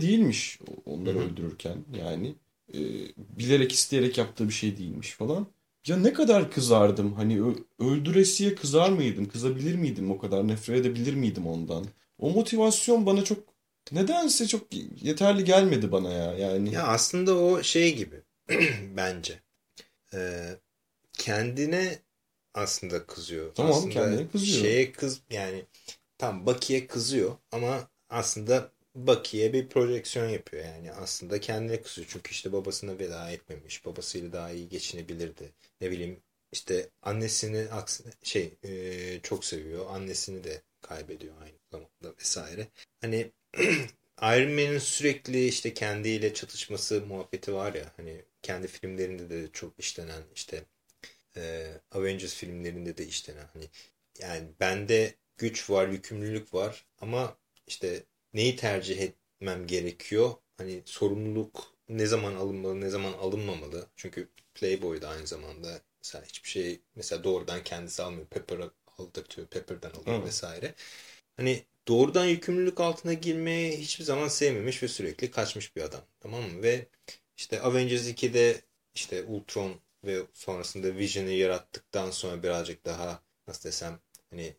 değilmiş onları Hı hı. öldürürken yani e, bilerek isteyerek yaptığı bir şey değilmiş falan. Ya ne kadar kızardım hani öldüresiye kızar mıydım kızabilir miydim o kadar nefret edebilir miydim ondan. O motivasyon bana çok nedense çok yeterli gelmedi bana ya yani. Ya aslında o şey gibi <clears throat> bence. Ee, kendine aslında kızıyor. Tamam, aslında kendine kızıyor. Şeye kız yani tam Bucky'ye kızıyor ama aslında Bucky'ye bir projeksiyon yapıyor yani. Aslında kendine kızıyor. Çünkü işte babasına veda etmemiş. Babasıyla daha iyi geçinebilirdi. Ne bileyim işte annesini şey e, çok seviyor. Annesini de kaybediyor aynı zamanda vesaire. Hani <clears throat> Iron Man'in sürekli işte kendiyle çatışması muhabbeti var ya hani kendi filmlerinde de çok işlenen işte e, Avengers filmlerinde de işlenen hani yani bende güç var, yükümlülük var ama işte neyi tercih etmem gerekiyor? Hani sorumluluk ne zaman alınmalı, ne zaman alınmamalı? Çünkü Playboy da aynı zamanda mesela hiçbir şey mesela doğrudan kendisi almıyor. Pepper'a aldırtıyor, Pepper'dan alıyor Hı. vesaire. Hani doğrudan yükümlülük altına girmeyi hiçbir zaman sevmemiş ve sürekli kaçmış bir adam. Tamam mı? Ve işte Avengers 2'de işte Ultron ve sonrasında Vision'ı yarattıktan sonra birazcık daha nasıl desem hani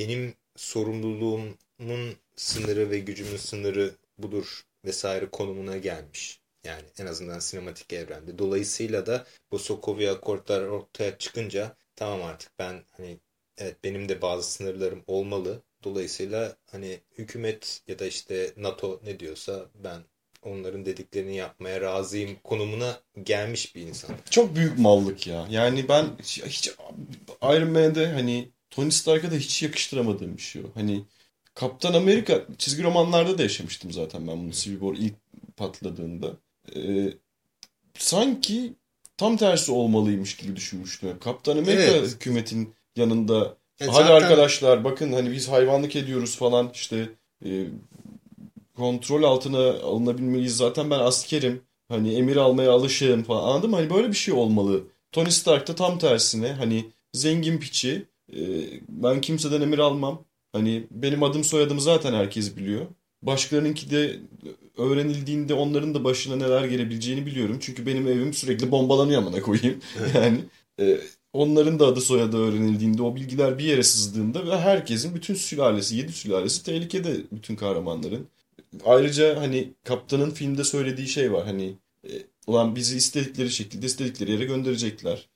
benim sorumluluğumun sınırı ve gücümün sınırı budur vesaire konumuna gelmiş. Yani en azından sinematik evrende. Dolayısıyla da bu Sokovia Akordlar ortaya çıkınca tamam artık ben hani evet benim de bazı sınırlarım olmalı. Dolayısıyla hani hükümet ya da işte NATO ne diyorsa ben onların dediklerini yapmaya razıyım konumuna gelmiş bir insan. Çok büyük mallık ya. Yani ben hiç Iron Man'de hani Tony Stark'a da hiç yakıştıramadığım bir şey o. Hani Kaptan Amerika çizgi romanlarda da yaşamıştım zaten ben bunu Civil War ilk patladığında. Ee, sanki tam tersi olmalıymış gibi düşünmüştüm. Kaptan Amerika Evet. hükümetin yanında E hadi zaten- arkadaşlar bakın hani biz hayvanlık ediyoruz falan işte e, kontrol altına alınabilmeliyiz. Zaten ben askerim. Hani emir almaya alışığım falan. Anladın mı? Hani böyle bir şey olmalı. Tony Stark da tam tersine hani zengin piçi. E, ben kimseden emir almam. Hani benim adım soyadım zaten herkes biliyor. Başkalarınınki de öğrenildiğinde onların da başına neler gelebileceğini biliyorum. Çünkü benim evim sürekli bombalanıyor amına koyayım. <laughs> Yani e, onların da adı soyadı öğrenildiğinde o bilgiler bir yere sızdığında ve herkesin bütün sülalesi, yedi sülalesi tehlikede bütün kahramanların. Ayrıca hani kaptanın filmde söylediği şey var hani e, ulan bizi istedikleri şekilde istedikleri yere gönderecekler.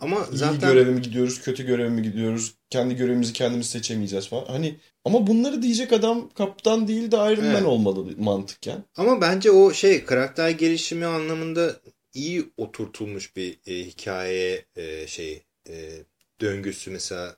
Ama İyi zaten göreve mi gidiyoruz, kötü göreve mi gidiyoruz, kendi görevimizi kendimiz seçemeyeceğiz falan. Hani ama bunları diyecek adam kaptan değil de Iron Man Evet. olmalı mantıken. ama bence o şey karakter gelişimi anlamında iyi oturtulmuş bir e, hikaye e, şey e, döngüsü mesela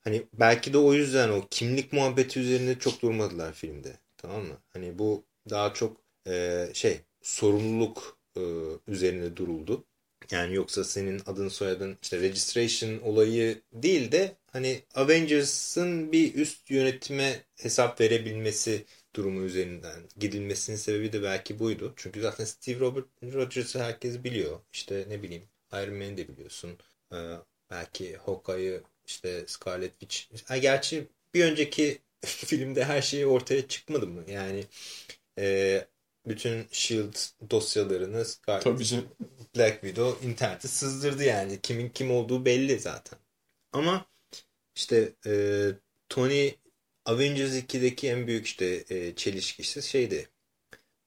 hani belki de o yüzden o kimlik muhabbeti üzerinde çok durmadılar filmde tamam mı? Hani bu daha çok e, şey sorumluluk e, üzerine duruldu. Yani yoksa senin adın soyadın işte registration olayı değil de hani Avengers'ın bir üst yönetime hesap verebilmesi durumu üzerinden gidilmesinin sebebi de belki buydu. Çünkü zaten Steve Robert Rogers'ı herkes biliyor. İşte ne bileyim Iron Man'i de biliyorsun. Ee, belki Hawkeye'ı işte Scarlet Witch. Ha, gerçi bir önceki <laughs> filmde her şey ortaya çıkmadı mı? Yani e, bütün S.H.I.E.L.D. dosyalarını Scarlet. Black Widow internete sızdırdı yani. Kimin kim olduğu belli zaten. Ama işte e, Tony Avengers 2'deki en büyük işte e, çelişkisi şeydi.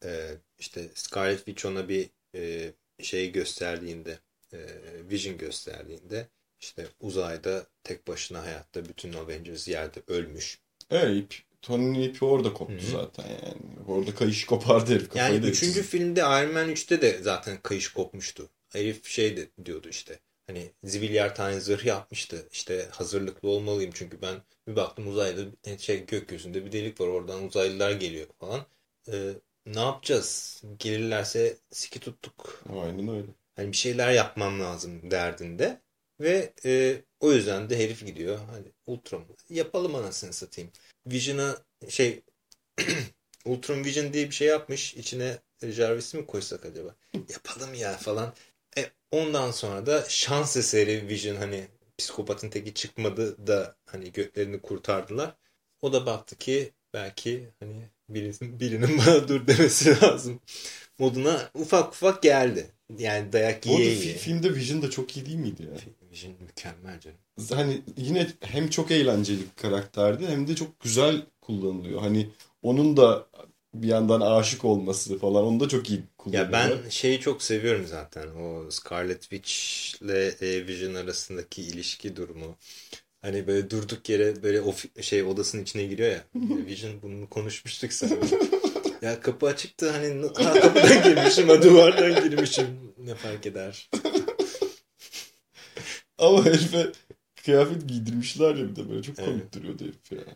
E, işte Scarlet Witch ona bir e, şey gösterdiğinde e, Vision gösterdiğinde işte uzayda tek başına hayatta bütün Avengers yerde ölmüş. Evet Tony'nin ipi orada koptu Hı hı. zaten yani. Orada kayışı kopardı herif kafayı Yani üçüncü çizdi. filmde Iron Man 3'te de zaten kayış kopmuştu. Herif şey de diyordu işte. Hani zibilyar tane zırh yapmıştı. İşte hazırlıklı olmalıyım çünkü ben bir baktım uzayda şey gökyüzünde bir delik var. Oradan uzaylılar geliyor falan. Ee, ne yapacağız? Gelirlerse siki tuttuk. Aynen öyle. Hani bir şeyler yapmam lazım derdinde. Ve e, o yüzden de herif gidiyor. Hani Ultron yapalım anasını satayım. Vision'a şey <clears throat> Ultron Vision diye bir şey yapmış. İçine Jarvis'i mi koysak acaba? Yapalım ya falan. E, ondan sonra da şans eseri Vision hani psikopatın teki çıkmadı da hani göklerini kurtardılar. O da baktı ki belki hani birinin, birinin <laughs> bana dur demesi lazım moduna ufak ufak geldi. Yani dayak yiye yiye. filmde Vision da çok iyi değil miydi ya? Vision mükemmel canım. Hani yine hem çok eğlenceli bir karakterdi hem de çok güzel kullanılıyor. Hani onun da bir yandan aşık olması falan onu da çok iyi kullanıyor. Ya ben şeyi çok seviyorum zaten. O Scarlet Witch ile Vision arasındaki ilişki durumu. Hani böyle durduk yere böyle o şey odasının içine giriyor ya. Vision bunu konuşmuştuk sen. ya kapı açıktı hani <laughs> ha, kapıdan girmişim ha duvardan girmişim. Ne fark eder? Ama herife kıyafet giydirmişler ya bir de böyle çok Evet. komik duruyordu herif ya.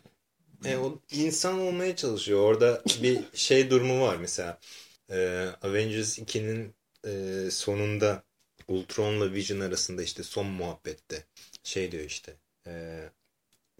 E, o insan olmaya çalışıyor. Orada bir şey durumu var mesela. E, Avengers 2'nin e, sonunda Ultron'la Vision arasında işte son muhabbette şey diyor işte e,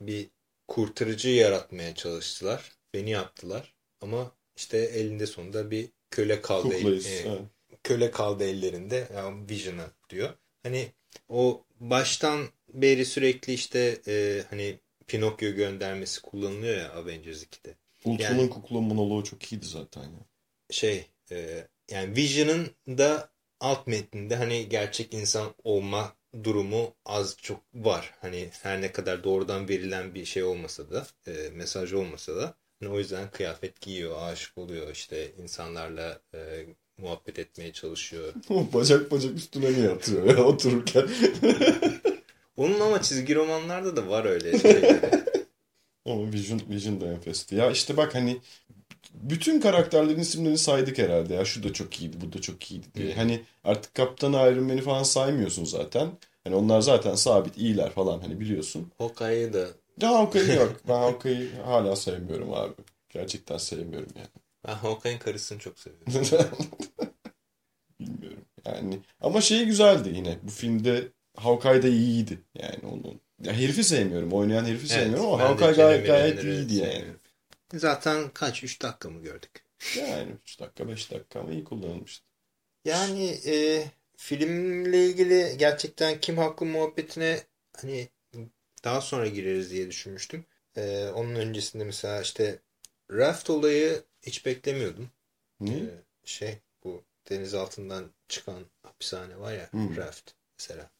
bir kurtarıcı yaratmaya çalıştılar. Beni yaptılar. Ama işte elinde sonunda bir köle kaldı. Kuklayız. E, ha. köle kaldı ellerinde. Yani Vision'a diyor. Hani o baştan beri sürekli işte e, hani Pinokyo göndermesi kullanılıyor ya Avengers 2'de. Ultron'un Yani- kukla monoloğu çok iyiydi zaten ya. Şey e, yani Vision'ın da alt metninde hani gerçek insan olma durumu az çok var. Hani her ne kadar doğrudan verilen bir şey olmasa da e, mesaj olmasa da hani o yüzden kıyafet giyiyor, aşık oluyor işte insanlarla e, muhabbet etmeye çalışıyor. <laughs> O bacak bacak üstüne niye yatıyor ya otururken? <laughs> Onun ama çizgi romanlarda da var öyle <laughs> şeyleri. Ama Vision, Vision da enfesti. Ya işte bak hani bütün karakterlerin isimlerini saydık herhalde ya. Şu da çok iyiydi, bu da çok iyiydi diye. Hı. Hani artık Kaptan Iron Man'i falan saymıyorsun zaten. Hani onlar zaten sabit iyiler falan hani biliyorsun. Hawkeye'yi da Ya Hawkeye'yi yok. Ben Hawkeye'yi hala sevmiyorum abi. Gerçekten sevmiyorum yani. ben Hawkeye'nin karısını çok seviyorum. Yani ama şey güzeldi yine. Bu filmde Hawkeye da iyiydi. Yani onun. Ya herifi sevmiyorum. Oynayan herifi sevmiyorum ama Hawkeye gayet, gayet iyiydi yani. Zaten kaç? 3 dakika mı gördük? Yani 3 dakika 5 dakika ama iyi kullanılmıştı. Yani e, filmle ilgili gerçekten kim haklı muhabbetine hani daha sonra gireriz diye düşünmüştüm. E, onun öncesinde mesela işte Raft olayı hiç beklemiyordum. Ne? E, şey deniz altından çıkan hapishane var ya Hmm. Raft mesela.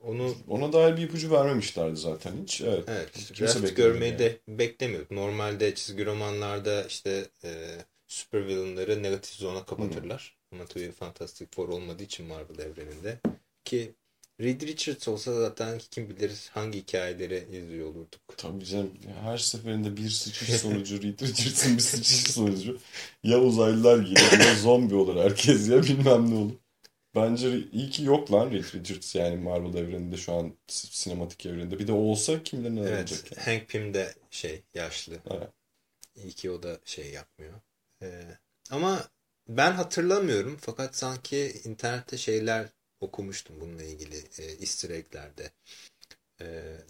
Onu Ona dair bir ipucu vermemişlerdi zaten hiç. Evet. Evet, Raft görmeyi yani. de beklemiyordum. Normalde çizgi romanlarda işte e, süper villainları negatif zona kapatırlar. Ama tabii Fantastic Four olmadığı için Marvel evreninde ki Reed Richards olsa zaten kim bilir hangi hikayeleri yazıyor olurduk. Tabii canım. Her seferinde bir sıçış <laughs> sonucu Reed Richards'ın bir sıçış sonucu. Ya uzaylılar gelir ya zombi olur herkes ya bilmem ne olur. Bence iyi ki yok lan Reed Richards yani Marvel evreninde şu an sinematik evreninde. Bir de olsa kim bilir ne evet, olacak. Yani. Hank Pym de şey yaşlı. Evet. İyi ki o da şey yapmıyor. Ee, ama ben hatırlamıyorum fakat sanki internette şeyler okumuştum bununla ilgili e, easter egg'lerde. E,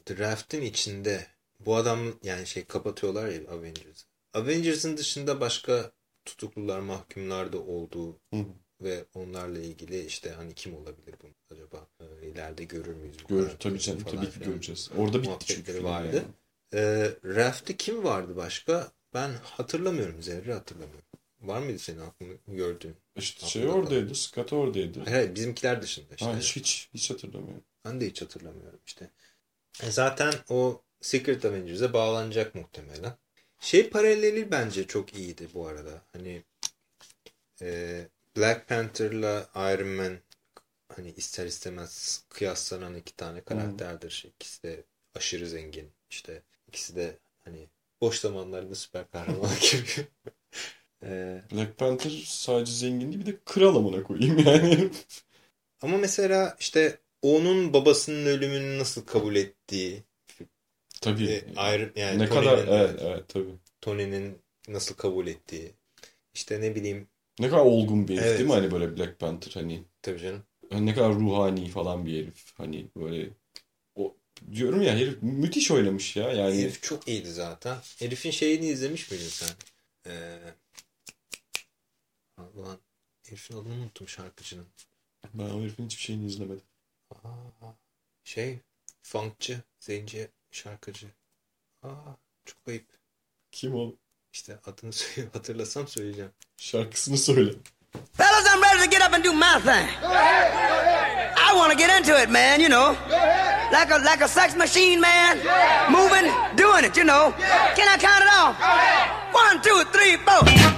Draft'in içinde bu adam yani şey kapatıyorlar ya Avengers. Avengers'ın dışında başka tutuklular, mahkumlar da olduğu Hı. ve onlarla ilgili işte hani kim olabilir bu acaba e, ileride görür müyüz? bu Gör, karakteri tabii canım tabii ki göreceğiz. Orada bitti çünkü vardı. yani. E, Raft'te kim vardı başka? Ben hatırlamıyorum. Zerre hatırlamıyorum. Var mıydı senin aklını gördüğün? İşte şey oradaydı, Scott oradaydı. Hayır, bizimkiler dışında işte. Ha, hiç, hiç, hiç hatırlamıyorum. Ben de hiç hatırlamıyorum işte. E zaten o Secret Avengers'e bağlanacak muhtemelen. Şey paraleli bence çok iyiydi bu arada. Hani e, Black Panther'la Iron Man hani ister istemez kıyaslanan iki tane karakterdir. İkisi de aşırı zengin. İşte ikisi de hani boş zamanlarında süper kahraman <laughs> gibi. E, Black Panther sadece zengin değil bir de kral amına koyayım <laughs> yani. Ama mesela işte onun babasının ölümünü nasıl kabul ettiği, Tabii. e, ayrı yani ne kadar evet evet tabii. Tony'nin nasıl kabul ettiği, işte ne bileyim, Ne kadar olgun bir herif Evet. değil mi hani böyle Black Panther hani tabii canım. hani ne kadar ruhani falan bir herif hani böyle o diyorum ya herif müthiş oynamış ya yani Herif çok iyiydi zaten. Herifin şeyini izlemiş miydin sen? Ee, ulan herifin adını unuttum şarkıcının. ben o herifin hiçbir şeyini izlemedim. Aa, şey, funkçı, zenci şarkıcı. Aa, çok ayıp. Kim o? İşte adını <laughs> söyle, hatırlasam söyleyeceğim. Şarkısını söyle. Fellas, I'm ready to get up and do my thing. I want to get into it, man, you know. Like a like a sex machine, man. Moving, doing it, you know. Can I count it off? One, two, three, four.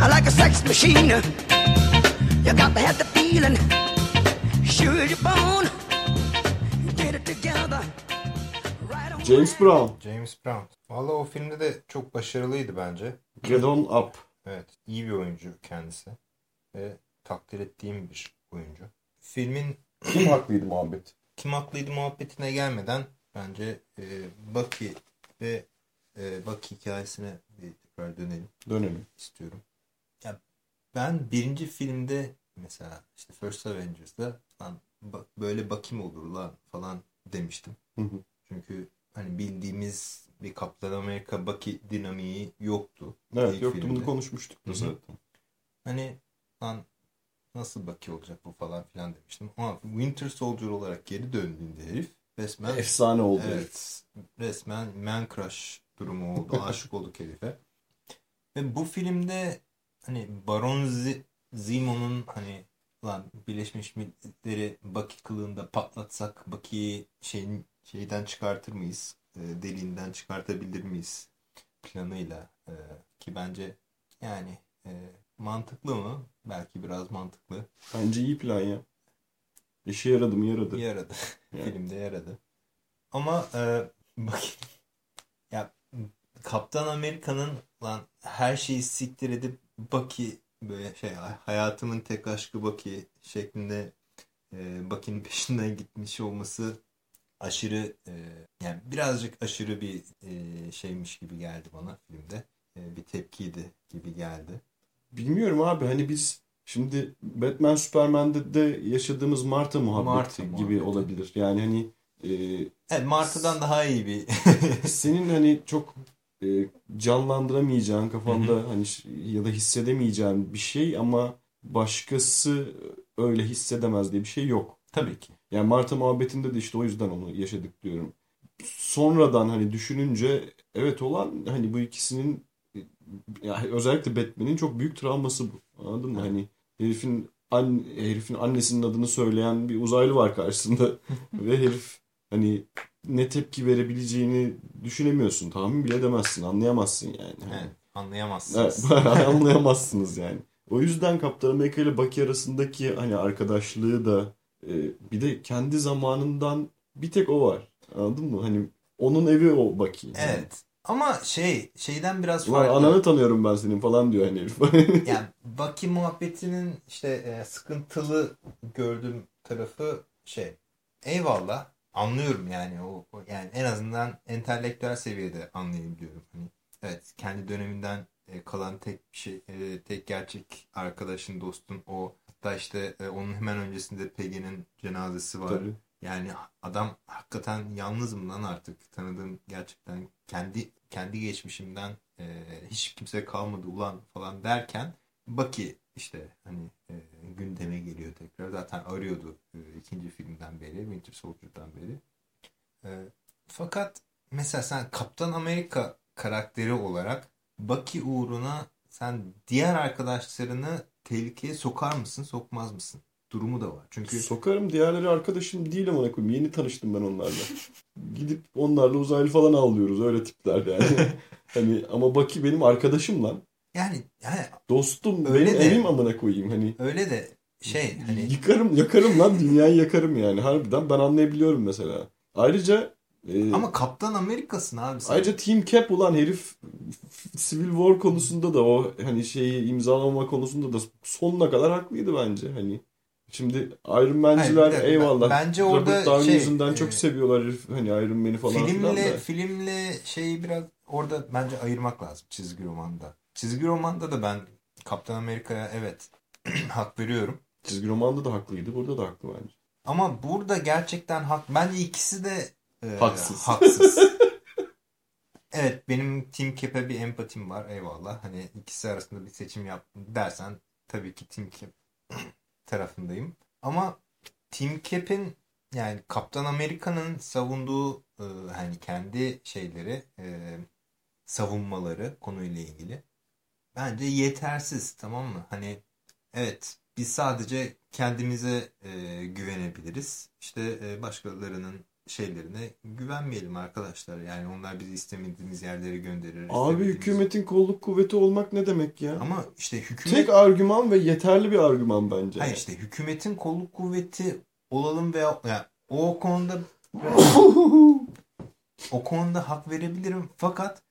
Like a sex machine. You got to have the feeling. Sure you're born. Get it together. James Brown. James Brown. Valla o filmde de çok başarılıydı bence. Get On Up. Evet, iyi bir oyuncu kendisi. Ve takdir ettiğim bir oyuncu. Filmin <clears throat> Kim haklıydı muhabbet? kim haklıydı muhabbetine gelmeden bence e, Bucky ve e, Bucky hikayesine bir tekrar dönelim Dönelim. istiyorum. Ben birinci filmde mesela işte First Avengers'da lan böyle mi olur lan falan demiştim. Hı hı. Çünkü hani bildiğimiz bir Kaptan Amerika Bucky dinamiği yoktu. Evet yoktu filmde. bunu konuşmuştuk da zaten. Hani lan nasıl Bucky olacak bu falan filan demiştim. Ama Winter Soldier olarak geri döndüğünde herif resmen Efsane oldu. evet resmen man crush durumu oldu. <laughs> Aşık olduk herife. Ve bu filmde hani Baron Z- Zemo'nun hani lan Birleşmiş Milletleri Bucky kılığında patlatsak Bucky'yi şeyin, şeyden çıkartır mıyız? E, deliğinden çıkartabilir miyiz? Planıyla e, ki bence yani e, mantıklı mı? Belki biraz mantıklı. Bence iyi plan ya. İşe yaradı mı yaradı. Yaradı. <laughs> Yani. Filmde yaradı. Ama e, bak <laughs> ya Kaptan Amerika'nın lan her şeyi siktir edip Bucky böyle şey hayatımın tek aşkı Bucky şeklinde e, Bucky'nin peşinden gitmiş olması aşırı e, yani birazcık aşırı bir e, şeymiş gibi geldi bana filmde. E, bir tepkiydi gibi geldi. Bilmiyorum abi hani biz şimdi Batman Superman'de de yaşadığımız Marta muhabbeti Marta gibi muhabbeti. olabilir. Yani hani e, Evet Martı'dan daha iyi bir <laughs> senin hani çok e, canlandıramayacağın kafanda hani ş- ya da hissedemeyeceğin bir şey ama başkası öyle hissedemez diye bir şey yok. Tabii ki. Yani Marta muhabbetinde de işte o yüzden onu yaşadık diyorum. Sonradan hani düşününce evet olan hani bu ikisinin ya özellikle Batman'in çok büyük travması bu. Anladın mı? Hani herifin an, herifin annesinin adını söyleyen bir uzaylı var karşısında ve herif hani ne tepki verebileceğini düşünemiyorsun. Tahmin bile edemezsin. Anlayamazsın yani. Evet, anlayamazsınız. Evet, anlayamazsınız yani. O yüzden Kaptan Amerika ile Bucky arasındaki hani arkadaşlığı da e, bir de kendi zamanından bir tek o var. Anladın mı? Hani onun evi o Bucky. Evet. Ama şey, şeyden biraz Ulan farklı. ananı tanıyorum ben senin falan diyor hani herif. <laughs> Yani Bucky muhabbetinin işte e, sıkıntılı gördüğüm tarafı şey. Eyvallah. Anlıyorum yani o o- yani en azından entelektüel seviyede anlayabiliyorum. Hani evet kendi döneminden e, kalan tek bir şey e, tek gerçek arkadaşın dostun o hatta işte e, onun hemen öncesinde Peggy'nin cenazesi var. Tabii. Yani adam hakikaten yalnızım lan artık tanıdığım gerçekten kendi kendi geçmişimden e, hiç kimse kalmadı ulan falan derken Bucky işte hani e, gündeme geliyor tekrar. Zaten arıyordu e, ikinci filmden beri, Winter Soldier'dan beri. E, fakat mesela sen Kaptan Amerika karakteri olarak Bucky uğruna sen diğer arkadaşlarını tehlikeye sokar mısın, sokmaz mısın? Durumu da var. Çünkü Sokarım diğerleri arkadaşım değil ama koyayım. Yeni tanıştım ben onlarla. Gidip onlarla uzaylı falan avlıyoruz. Öyle tipler yani. <laughs> hani ama Bucky benim arkadaşım lan. Yani yani Dostum Öyle benim de- evim amına koyayım. Hani öyle de şey hani Yıkarım, yakarım lan dünyayı yakarım yani harbiden ben anlayabiliyorum mesela. Ayrıca e, ama Kaptan Amerika'sın abi sen. ayrıca Team Cap ulan herif Civil War konusunda da o hani şeyi imzalamama konusunda da sonuna kadar haklıydı bence hani. Şimdi Iron Man'ciler Hayır, eyvallah. Bence Robert orada Downey şey, yüzünden e, çok seviyorlar herif hani Iron Man'i falan filan filmle da. filmle şeyi biraz orada bence ayırmak lazım çizgi romanda. Çizgi romanda da ben Kaptan Amerika'ya evet <clears throat> hak veriyorum. Çizgi romanda da haklıydı burada da haklı bence. Ama burada gerçekten hak bence ikisi de e, Haksız. haksız. <laughs> evet benim Team Cap'e bir empatim var eyvallah. Hani ikisi arasında bir seçim yaptım dersen tabii ki Team <clears throat> Cap tarafındayım. Ama Team Cap'in yani Kaptan Amerika'nın savunduğu e, hani kendi şeyleri e, savunmaları konuyla ilgili bence yetersiz tamam mı? Hani evet biz sadece kendimize e, güvenebiliriz. İşte e, başkalarının şeylerine güvenmeyelim arkadaşlar. Yani onlar bizi istemediğimiz yerlere gönderir. Abi hükümetin kolluk kuvveti olmak ne demek ya? Ama işte hükümet Tek argüman ve yeterli bir argüman bence. Hayır işte hükümetin kolluk kuvveti olalım veya yani o konuda <laughs> o konuda hak verebilirim fakat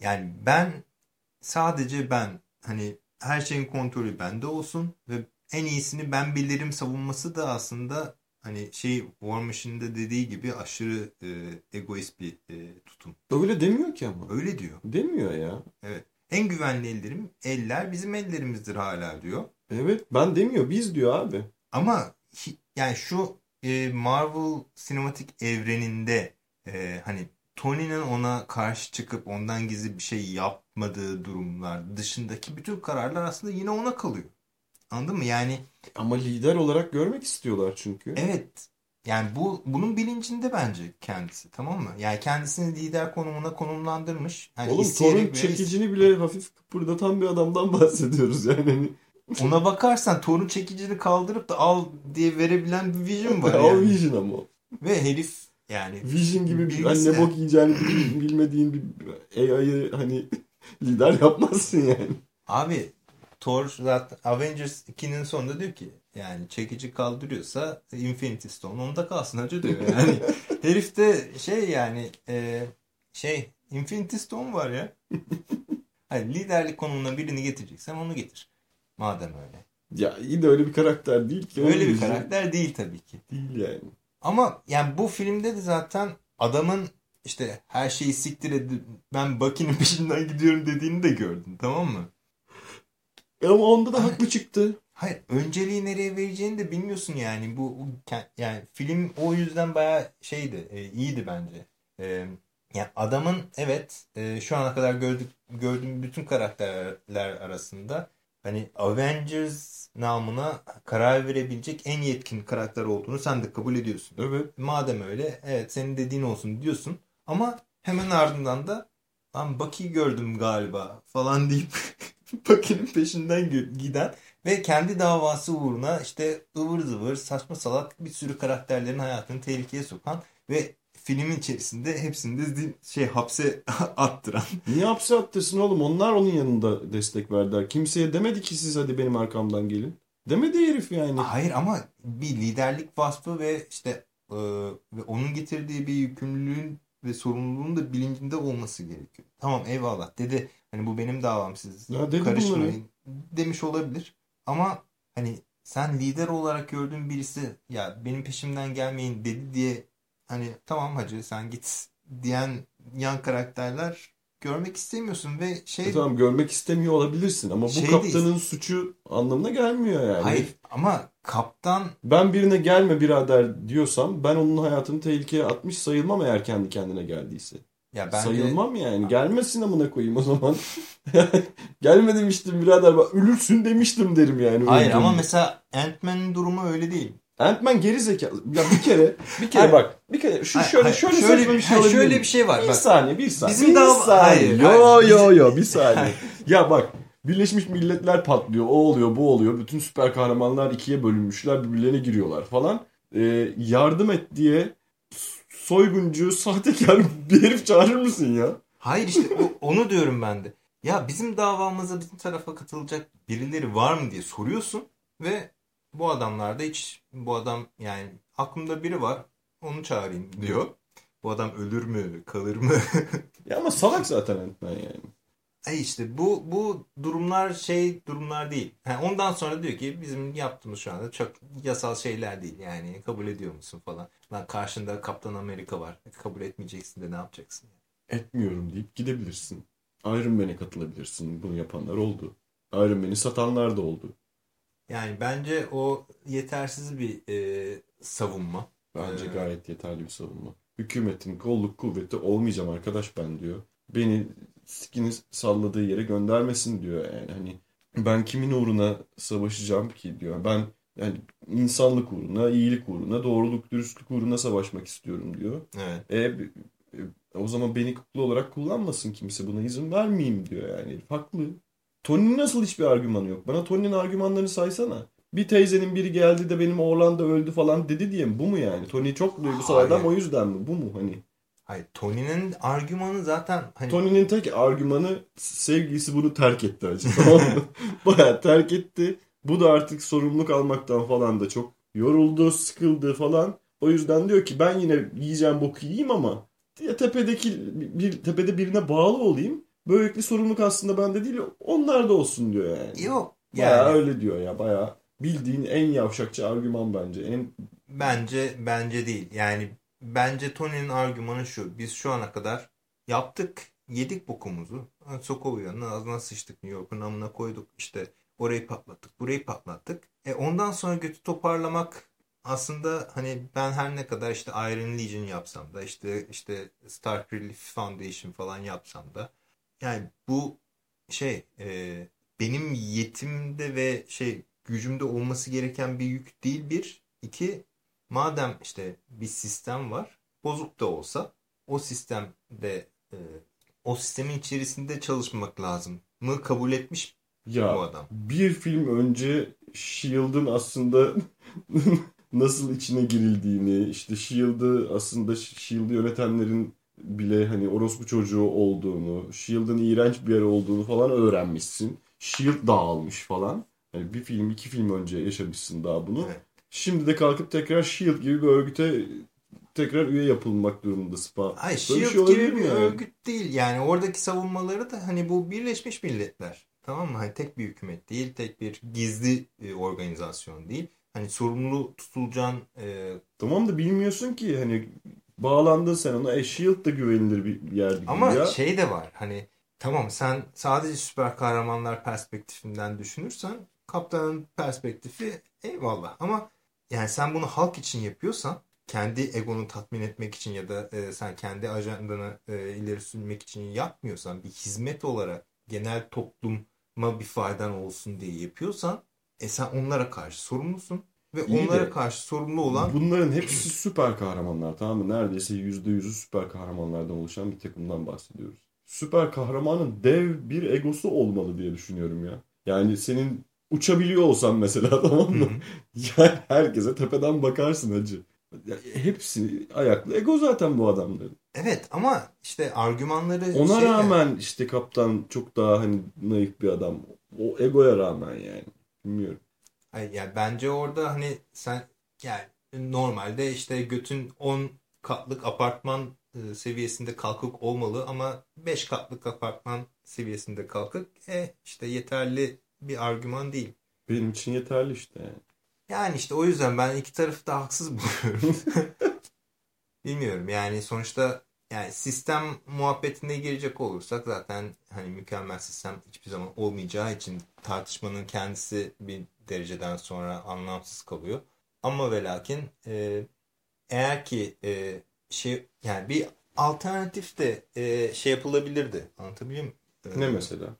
yani ben sadece ben hani her şeyin kontrolü bende olsun ve en iyisini ben bilirim savunması da aslında hani şey War Machine'de dediği gibi aşırı e, egoist bir e, tutum. Öyle demiyor ki ama. Öyle diyor. Demiyor ya. Evet. En güvenli ellerim eller bizim ellerimizdir hala diyor. Evet ben demiyor biz diyor abi. Ama yani şu e, Marvel sinematik evreninde e, hani Tony'nin ona karşı çıkıp ondan gizli bir şey yapmadığı durumlar dışındaki bütün kararlar aslında yine ona kalıyor. Anladın mı? Yani Ama lider olarak görmek istiyorlar çünkü. evet yani bu bunun bilincinde bence kendisi tamam mı? Yani kendisini lider konumuna konumlandırmış. Hani Oğlum veya çekicini bile hafif kıpırdatan bir adamdan <laughs> bahsediyoruz yani. Hani, Ona bakarsan torun çekicini kaldırıp da al diye verebilen bir vision var <laughs> yani. Vision ama. Ve herif yani Vision gibi bir Bilgisayar. anne bok yiyeceğini bil- bilmediğin bir AI'yı hani <laughs> lider yapmazsın yani. Abi Thor zaten Avengers 2'nin sonunda diyor ki yani çekici kaldırıyorsa Infinity Stone onda kalsın hacı diyor. Yani <laughs> herif de şey yani e, şey Infinity Stone var ya. <laughs> Hani liderlik konumuna birini getireceksen onu getir. Madem öyle. Ya iyi de öyle bir karakter değil ki. Öyle bir karakter değil tabii ki. Değil yani. Ama yani bu filmde de zaten adamın işte her şeyi siktir edip ben Bucky'nin <laughs> peşinden gidiyorum dediğini de gördün tamam mı? Ama onda da haklı çıktı. Hayır, önceliği nereye vereceğini de bilmiyorsun yani. Bu yani film o yüzden bayağı şeydi, e, iyiydi bence. E, yani adamın evet e, şu ana kadar gördük gördüğüm bütün karakterler arasında hani Avengers namına karar verebilecek en yetkin karakter olduğunu sen de kabul ediyorsun. Evet. Madem öyle evet senin dediğin olsun diyorsun ama hemen ardından da lan Bucky'yi gördüm galiba falan <laughs> deyip Bucky'nin peşinden giden ve kendi davası uğruna işte ıvır zıvır saçma salak bir sürü karakterlerin hayatını tehlikeye sokan ve filmin içerisinde hepsini de şey hapse <laughs> attıran. Niye hapse attırsın oğlum? Onlar onun yanında destek verdiler. Kimseye demedi ki siz hadi benim arkamdan gelin. Demedi herif yani. Hayır ama bir liderlik vasfı ve işte e, ve onun getirdiği bir yükümlülüğün ve sorumluluğun da bilincinde olması gerekiyor. Tamam eyvallah dedi. Hani bu benim davam siz Ya dedi karışmayın demiş olabilir. Ama hani sen lider olarak gördüğün birisi ya benim peşimden gelmeyin dedi diye hani tamam hacı sen git diyen yan karakterler görmek istemiyorsun ve şey E tamam görmek istemiyor olabilirsin ama bu Şey kaptanın suçu anlamına gelmiyor yani. hayır ama kaptan Ben birine gelme birader diyorsam ben onun hayatını tehlikeye atmış sayılmam eğer kendi kendine geldiyse. ya bence Sayılmam yani. Gelmesin amına koyayım o zaman. <laughs> Gelme demiştim birader. Bak, ölürsün demiştim derim yani. Hayır ama mesela Ant-Man'in durumu öyle değil. Ant-Man geri zekalı. Ya bir kere <laughs> bir kere Hayır. bak. Bir kere şu Hayır, şöyle hayır, şöyle, şöyle bir- şey hayır, şöyle bir şey var, Bir bak. saniye, bir saniye. Bizim bir dava- saniye. hayır, yo yo yo bir saniye. ya bak Birleşmiş Milletler patlıyor. O oluyor, bu oluyor. Bütün süper kahramanlar ikiye bölünmüşler, birbirlerine giriyorlar falan. Ee, yardım et diye soyguncu, sahtekar <laughs> bir herif çağırır mısın ya? Hayır işte o- onu diyorum ben de. Ya bizim davamıza bizim tarafa katılacak birileri var mı diye soruyorsun ve bu adamlar da hiç bu adam yani aklımda biri var onu çağırayım diyor. Bu adam ölür mü kalır mı? <laughs> Ya ama salak zaten Ant-Man yani. Ay işte bu bu durumlar şey durumlar değil. Ha, ondan sonra diyor ki bizim yaptığımız şu anda çok yasal şeyler değil. Yani kabul ediyor musun falan. Lan karşında Kaptan Amerika var. Kabul etmeyeceksin de ne yapacaksın? Etmiyorum deyip gidebilirsin. Iron Man'e katılabilirsin. Bunu yapanlar oldu. Iron Man'i satanlar da oldu. Yani bence o yetersiz bir e, savunma. Bence Ee, gayet yeterli bir savunma. Hükümetin kolluk kuvveti olmayacağım arkadaş ben diyor. Beni sikini salladığı yere göndermesin diyor yani. Hani ben kimin uğruna savaşacağım ki diyor. Ben yani insanlık uğruna, iyilik uğruna, doğruluk, dürüstlük uğruna savaşmak istiyorum diyor. Evet. E, e, o zaman beni kukla olarak kullanmasın kimse. Buna izin vermeyeyim diyor yani. Haklı. Tony'nin nasıl hiçbir argümanı yok? Bana Tony'nin argümanlarını saysana. Bir teyzenin biri geldi de benim oğlan da öldü falan dedi diye mi? Bu mu yani? Tony çok duygusal Hayır. adam o yüzden mi? Bu mu hani? Hayır, Tony'nin argümanı zaten hani Tony'nin tek argümanı sevgilisi bunu terk etti acı. Tamam mı? <laughs> Bayağı terk etti. Bu da artık sorumluluk almaktan falan da çok yoruldu, sıkıldı falan. O yüzden diyor ki ben yine yiyeceğim boku yiyeyim ama ya tepedeki bir tepede birine bağlı olayım. Böylelikle sorumluluk aslında bende değil onlar da olsun diyor yani. yok. Bayağı Yani öyle diyor ya bayağı. Bildiğin en yavşakça argüman bence. En bence bence değil. Yani bence Tony'nin argümanı şu. Biz şu ana kadar yaptık, yedik bokumuzu. Sokovia'nın ağzına sıçtık New York'un amına koyduk. İşte orayı patlattık, burayı patlattık. E ondan sonra götü toparlamak aslında hani ben her ne kadar işte Iron Legion yapsam da işte işte Stark Relief Foundation falan yapsam da yani bu şey e, benim yetimde ve şey gücümde olması gereken bir yük değil bir. iki madem işte bir sistem var bozuk da olsa o sistemde e, o sistemin içerisinde çalışmak lazım mı kabul etmiş ya bu adam. bir film önce Shield'ın aslında <laughs> nasıl içine girildiğini, işte Shield'ı aslında Shield'ı yönetenlerin bile hani orospu çocuğu olduğunu, Shield'ın iğrenç bir yer olduğunu falan öğrenmişsin. Shield dağılmış falan. Yani bir film, iki film önce yaşamışsın daha bunu. Evet. Şimdi de kalkıp tekrar Shield gibi bir örgüte tekrar üye yapılmak durumundasın falan. Ay Böyle Shield şey gibi bir yani? örgüt değil yani oradaki savunmaları da hani bu Birleşmiş Milletler tamam mı? Hani tek bir hükümet değil tek bir gizli e, organizasyon değil. Hani sorumlu tutulacağın e, Tamam da bilmiyorsun ki hani bağlandın sen ona. E Shield da güvenilir bir yer Ama ya. şey de var hani tamam sen sadece süper kahramanlar perspektifinden düşünürsen kaptanın perspektifi eyvallah ama yani sen bunu halk için yapıyorsan kendi egonu tatmin etmek için ya da e, sen kendi ajandanı e, ileri sürmek için yapmıyorsan bir hizmet olarak genel toplum bir faydan olsun diye yapıyorsan e sen onlara karşı sorumlusun. Ve İyi de- onlara karşı sorumlu olan Bunların hepsi süper kahramanlar tamam mı? Neredeyse yüzde yüzü süper kahramanlardan oluşan bir takımdan bahsediyoruz. Süper kahramanın dev bir egosu olmalı diye düşünüyorum ya. Yani senin uçabiliyor olsan mesela <laughs> tamam mı? Yani herkese tepeden bakarsın hacı. Ya hepsi ayaklı ego zaten bu adamların. Evet ama işte argümanları Ona şey- rağmen işte kaptan çok daha hani naif bir adam. O egoya rağmen yani. Bilmiyorum. Yani bence orada hani sen yani normalde işte götün 10 katlık apartman e, seviyesinde kalkık olmalı ama 5 katlık apartman seviyesinde kalkık e işte yeterli bir argüman değil. Benim için yeterli işte. Yani işte o yüzden ben iki tarafı da haksız <laughs> buluyorum. Bilmiyorum yani sonuçta yani sistem muhabbetine girecek olursak zaten hani mükemmel sistem hiçbir zaman olmayacağı için tartışmanın kendisi bir dereceden sonra anlamsız kalıyor. Ama ve lakin e, eğer ki e, şey yani bir alternatif de e, şey yapılabilirdi. Anlatabiliyor muyum? E, Ne mesela?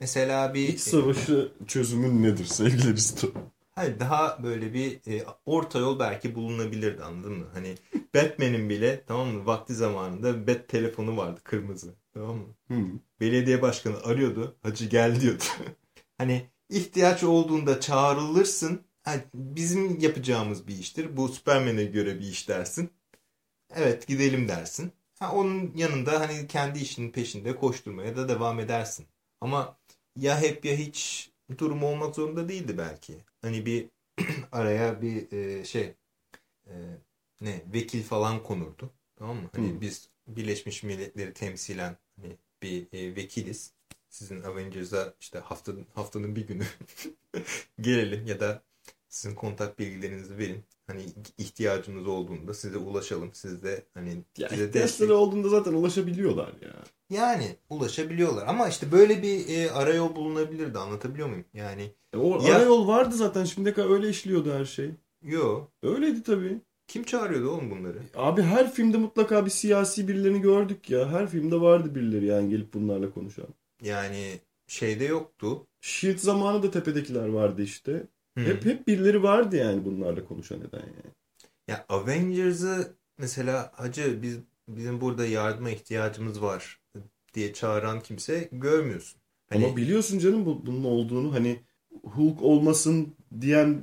Mesela bir İç savaşı çözümün nedir sevgili Risto? Hayır daha böyle bir e, orta yol belki bulunabilirdi anladın mı? Hani Batman'in bile tamam mı vakti zamanında Bat telefonu vardı kırmızı tamam mı? Hmm. Belediye başkanı arıyordu hacı gel diyordu. <laughs> hani ihtiyaç olduğunda çağrılırsın. Ha, bizim yapacağımız bir iştir. Bu Superman'e göre bir iş dersin. Evet gidelim dersin. Ha, onun yanında hani kendi işinin peşinde koşturmaya da devam edersin. Ama ya hep ya hiç durum olmak zorunda değildi belki. Hani bir <clears throat> araya bir e, şey e, ne vekil falan konurdu. Tamam mı? Hani Hmm. biz Birleşmiş Milletleri temsilen hani bir e, vekiliz. Sizin Avengers'a işte haftanın haftanın bir günü <laughs> gelelim ya da sizin kontak bilgilerinizi verin. Hani ihtiyacınız olduğunda size ulaşalım. Siz de hani Ya ihtiyaçları destek olduğunda zaten ulaşabiliyorlar ya. yani ulaşabiliyorlar ama işte böyle bir e, arayol bulunabilirdi anlatabiliyor muyum? Yani E o Ya- arayol vardı zaten şimdiye kadar öyle işliyordu her şey. yo Öyleydi tabii. kim çağırıyordu oğlum bunları? Abi her filmde mutlaka bir siyasi birilerini gördük ya. Her filmde vardı birileri yani gelip bunlarla konuşan. Yani şeyde yoktu. Shield zamanı da tepedekiler vardı işte. Hmm. Hep hep birileri vardı yani bunlarla konuşan eden yani. Ya Avengers'ı mesela hacı biz bizim burada yardıma ihtiyacımız var diye çağıran kimse görmüyorsun. Hani Ama biliyorsun canım bu, bunun olduğunu hani Hulk olmasın diyen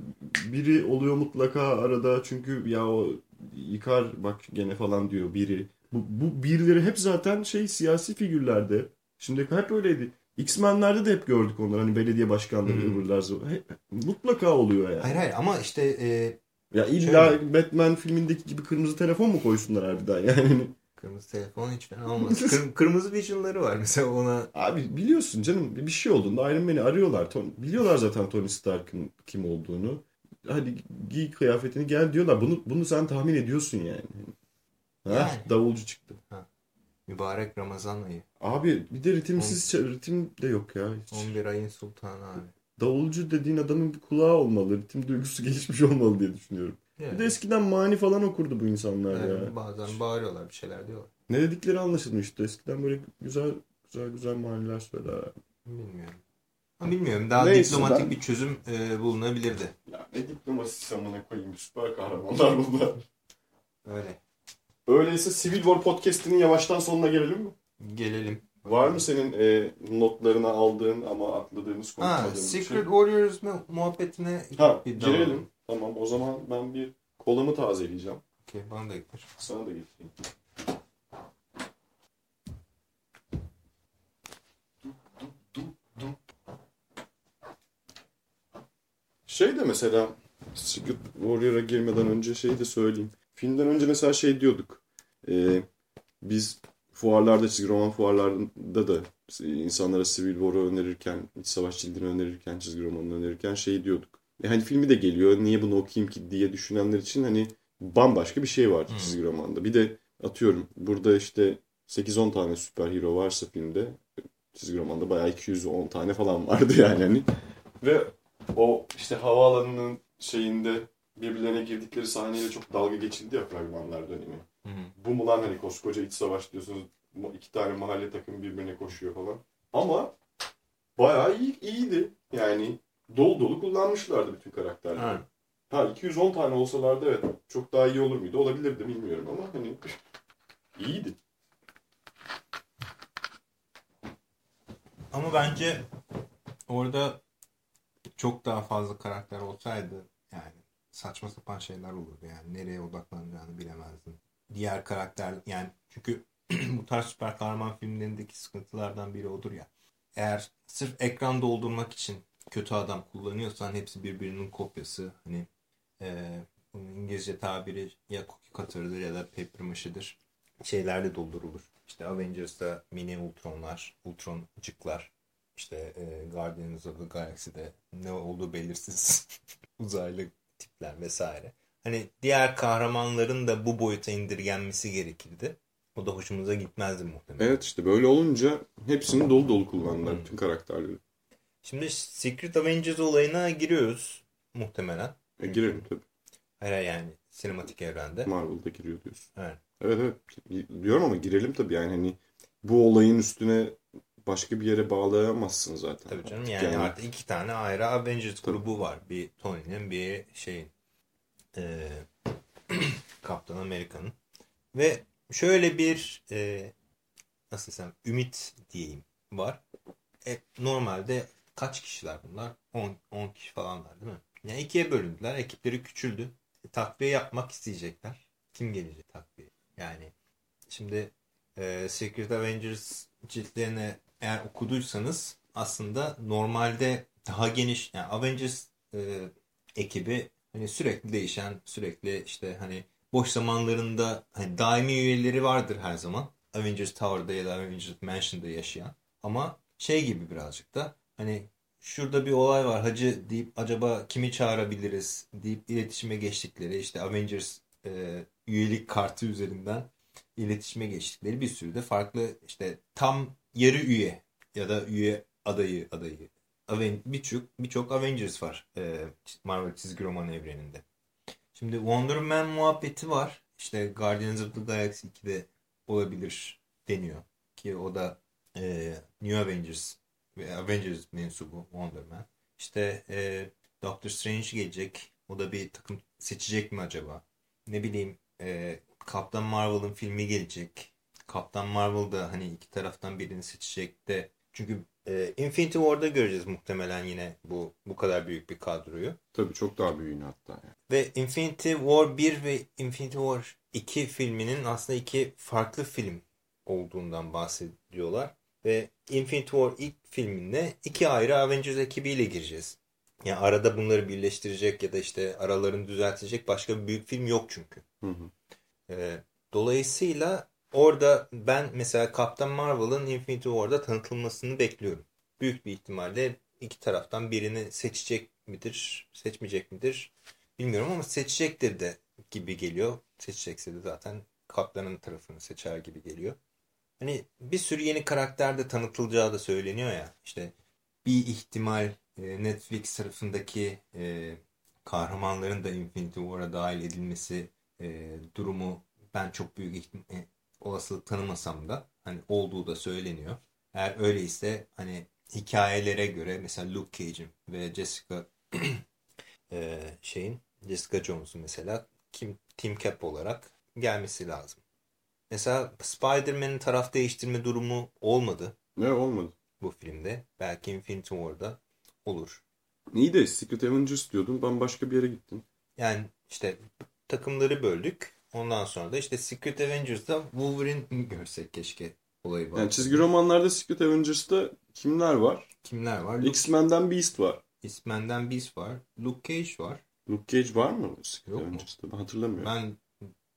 biri oluyor mutlaka arada. Çünkü ya o yıkar bak gene falan diyor biri. Bu, bu birileri hep zaten şey siyasi figürlerde. Şimdi hep öyleydi. X-Men'lerde de hep gördük onları. Hani belediye başkanları Hmm. Hep, mutlaka oluyor yani. hayır hayır ama işte e, Ya illa Şöyle. Batman filmindeki gibi kırmızı telefon mu koysunlar harbiden yani? <laughs> kırmızı telefon hiç fena olmaz. Kır- <laughs> kırmızı vision'ları var mesela ona Abi biliyorsun canım bir şey olduğunda Iron Man'i arıyorlar. Ton- biliyorlar zaten Tony Stark'ın kim olduğunu. Hadi giy kıyafetini gel diyorlar. Bunu bunu sen tahmin ediyorsun yani. Ha, Yani. davulcu çıktı. Mübarek Ramazan ayı. Abi bir de ritimsiz ça- ritim de yok ya. Hiç. 11 ayın sultanı abi. Davulcu dediğin adamın bir kulağı olmalı. Ritim duygusu <laughs> gelişmiş olmalı diye düşünüyorum. Bir Yani, de eskiden mani falan okurdu bu insanlar yani ya. bazen bağırıyorlar bir şeyler diyorlar. Ne dedikleri anlaşılmıştı. Eskiden böyle güzel güzel güzel maniler söyler. Bilmiyorum. Ama bilmiyorum. Daha Neyse, diplomatik ben- bir çözüm e, bulunabilirdi. Ya ne diplomasisi amına koyayım süper kahramanlar bunlar. Öyle. Öyleyse Civil War podcast'inin yavaştan sonuna gelelim mi? Gelelim. Var mı senin e, notlarına aldığın ama atladığımız Ha, konuşmadığın bir Secret şey? Warriors mu- muhabbetine Ha, bir dalalım. girelim. Tamam o zaman ben bir kolamı tazeleyeceğim. Okey, bana da getir. Sana da getireyim. Şey de mesela Secret Warrior'a girmeden önce şey de söyleyeyim. Filmden önce mesela şey diyorduk. Ee, biz fuarlarda, çizgi roman fuarlarında da insanlara Civil War'ı önerirken, İç Savaş cildini önerirken, çizgi romanını önerirken şey diyorduk. E hani filmi de geliyor, niye bunu okuyayım ki diye düşünenler için hani bambaşka bir şey var Hmm. çizgi romanda. Bir de atıyorum burada işte 8-10 tane süper hero varsa filmde çizgi romanda bayağı 210 tane falan vardı yani hani. Ve o işte havaalanının şeyinde birbirlerine girdikleri sahneyle çok dalga geçildi ya fragmanlar dönemi. Hı hı. Bu mu lan hani koskoca iç savaş diyorsunuz iki tane mahalle takımı birbirine koşuyor falan. Ama bayağı iyi, iyiydi. Yani dolu dolu kullanmışlardı bütün karakterleri. Ha. Ha 210 tane olsalardı evet çok daha iyi olur muydu? Olabilirdi bilmiyorum ama hani <laughs> iyiydi. Ama bence orada çok daha fazla karakter olsaydı yani saçma sapan şeyler olurdu yani nereye odaklanacağını bilemezdin. Diğer karakter yani çünkü <clears throat> bu tarz süper kahraman filmlerindeki sıkıntılardan biri odur ya. Eğer sırf ekran doldurmak için kötü adam kullanıyorsan hepsi birbirinin kopyası. Hani e, İngilizce tabiri ya cookie cutter'dır ya da paper mache'dir. Şeylerle doldurulur. İşte Avengers'ta mini Ultronlar, Ultroncıklar. İşte e, Guardians of the Galaxy'de ne olduğu belirsiz <laughs> uzaylı tipler vesaire. Hani diğer kahramanların da bu boyuta indirgenmesi gerekirdi. O da hoşumuza gitmezdi muhtemelen. Evet işte böyle olunca hepsini dolu dolu kullandılar bütün karakterleri. Şimdi Secret Avengers olayına giriyoruz muhtemelen. E, girelim tabii. Hayır yani sinematik evrende. Marvel'da giriyor diyorsun. Evet. Evet evet. Diyorum ama girelim tabii yani hani bu olayın üstüne başka bir yere bağlayamazsın zaten. Tabii canım Artık yani, artık iki tane ayrı Avengers Tabii. grubu var. Bir Tony'nin bir şeyin e, <clears throat> Kaptan Amerika'nın. Ve şöyle bir e, nasıl desem ümit diyeyim var. E, normalde kaç kişiler bunlar? 10, 10 kişi falanlar değil mi? Yani ikiye bölündüler. Ekipleri küçüldü. E, takviye yapmak isteyecekler. Kim gelecek takviye? Yani şimdi e, Secret Avengers ciltlerini eğer okuduysanız aslında normalde daha geniş yani Avengers e, ekibi hani sürekli değişen sürekli işte hani boş zamanlarında hani daimi üyeleri vardır her zaman. Avengers Tower'da ya da Avengers Mansion'da yaşayan. Ama şey gibi birazcık da hani şurada bir olay var hacı deyip acaba kimi çağırabiliriz deyip iletişime geçtikleri işte Avengers e, üyelik kartı üzerinden iletişime geçtikleri bir sürü de farklı işte tam yarı üye ya da üye adayı adayı birçok birçok Avengers var e, Marvel çizgi roman evreninde. Şimdi Wonder Man muhabbeti var. İşte Guardians of the Galaxy 2'de olabilir deniyor. Ki o da e, New Avengers ve Avengers mensubu Wonder Man. İşte e, Doctor Strange gelecek. O da bir takım seçecek mi acaba? Ne bileyim e, Kaptan Marvel'ın filmi gelecek. Kaptan Marvel da hani iki taraftan birini seçecek de. Çünkü e, Infinity War'da göreceğiz muhtemelen yine bu bu kadar büyük bir kadroyu. Tabii çok daha büyüğünü hatta. Yani. Ve Infinity War 1 ve Infinity War 2 filminin aslında iki farklı film olduğundan bahsediyorlar. Ve Infinity War ilk filminde iki ayrı Avengers ekibiyle gireceğiz. Yani arada bunları birleştirecek ya da işte aralarını düzeltecek başka bir büyük film yok çünkü. Hı hı. Ee, dolayısıyla orada ben mesela Captain Marvel'ın Infinity War'da tanıtılmasını bekliyorum. Büyük bir ihtimalle iki taraftan birini seçecek midir, seçmeyecek midir bilmiyorum ama seçecektir de gibi geliyor. Seçecekse de zaten Kaptan'ın tarafını seçer gibi geliyor. Hani bir sürü yeni karakter de tanıtılacağı da söyleniyor ya. İşte bir ihtimal e, Netflix tarafındaki e, kahramanların da Infinity War'a dahil edilmesi e, durumu ben çok büyük ihtim- e, olasılık tanımasam da hani olduğu da söyleniyor. Eğer öyleyse hani hikayelere göre mesela Luke Cage'in ve Jessica <clears throat> e, şeyin Jessica Jones'un mesela kim Team Cap olarak gelmesi lazım. Mesela Spider-Man'in taraf değiştirme durumu olmadı Ne olmadı. bu filmde. Belki Infinity War'da olur. İyi de Secret Avengers diyordun. Ben başka bir yere gittim. Yani işte takımları böldük. Ondan sonra da işte Secret Avengers'da Wolverine görsek keşke olayı var. Yani çizgi romanlarda Secret Avengers'ta kimler var? Kimler var? X-Men'den Beast var. X-Men'den Beast var. Luke Cage var. Luke Cage var mı Secret Yok? Avengers'ta? Ben hatırlamıyorum. Ben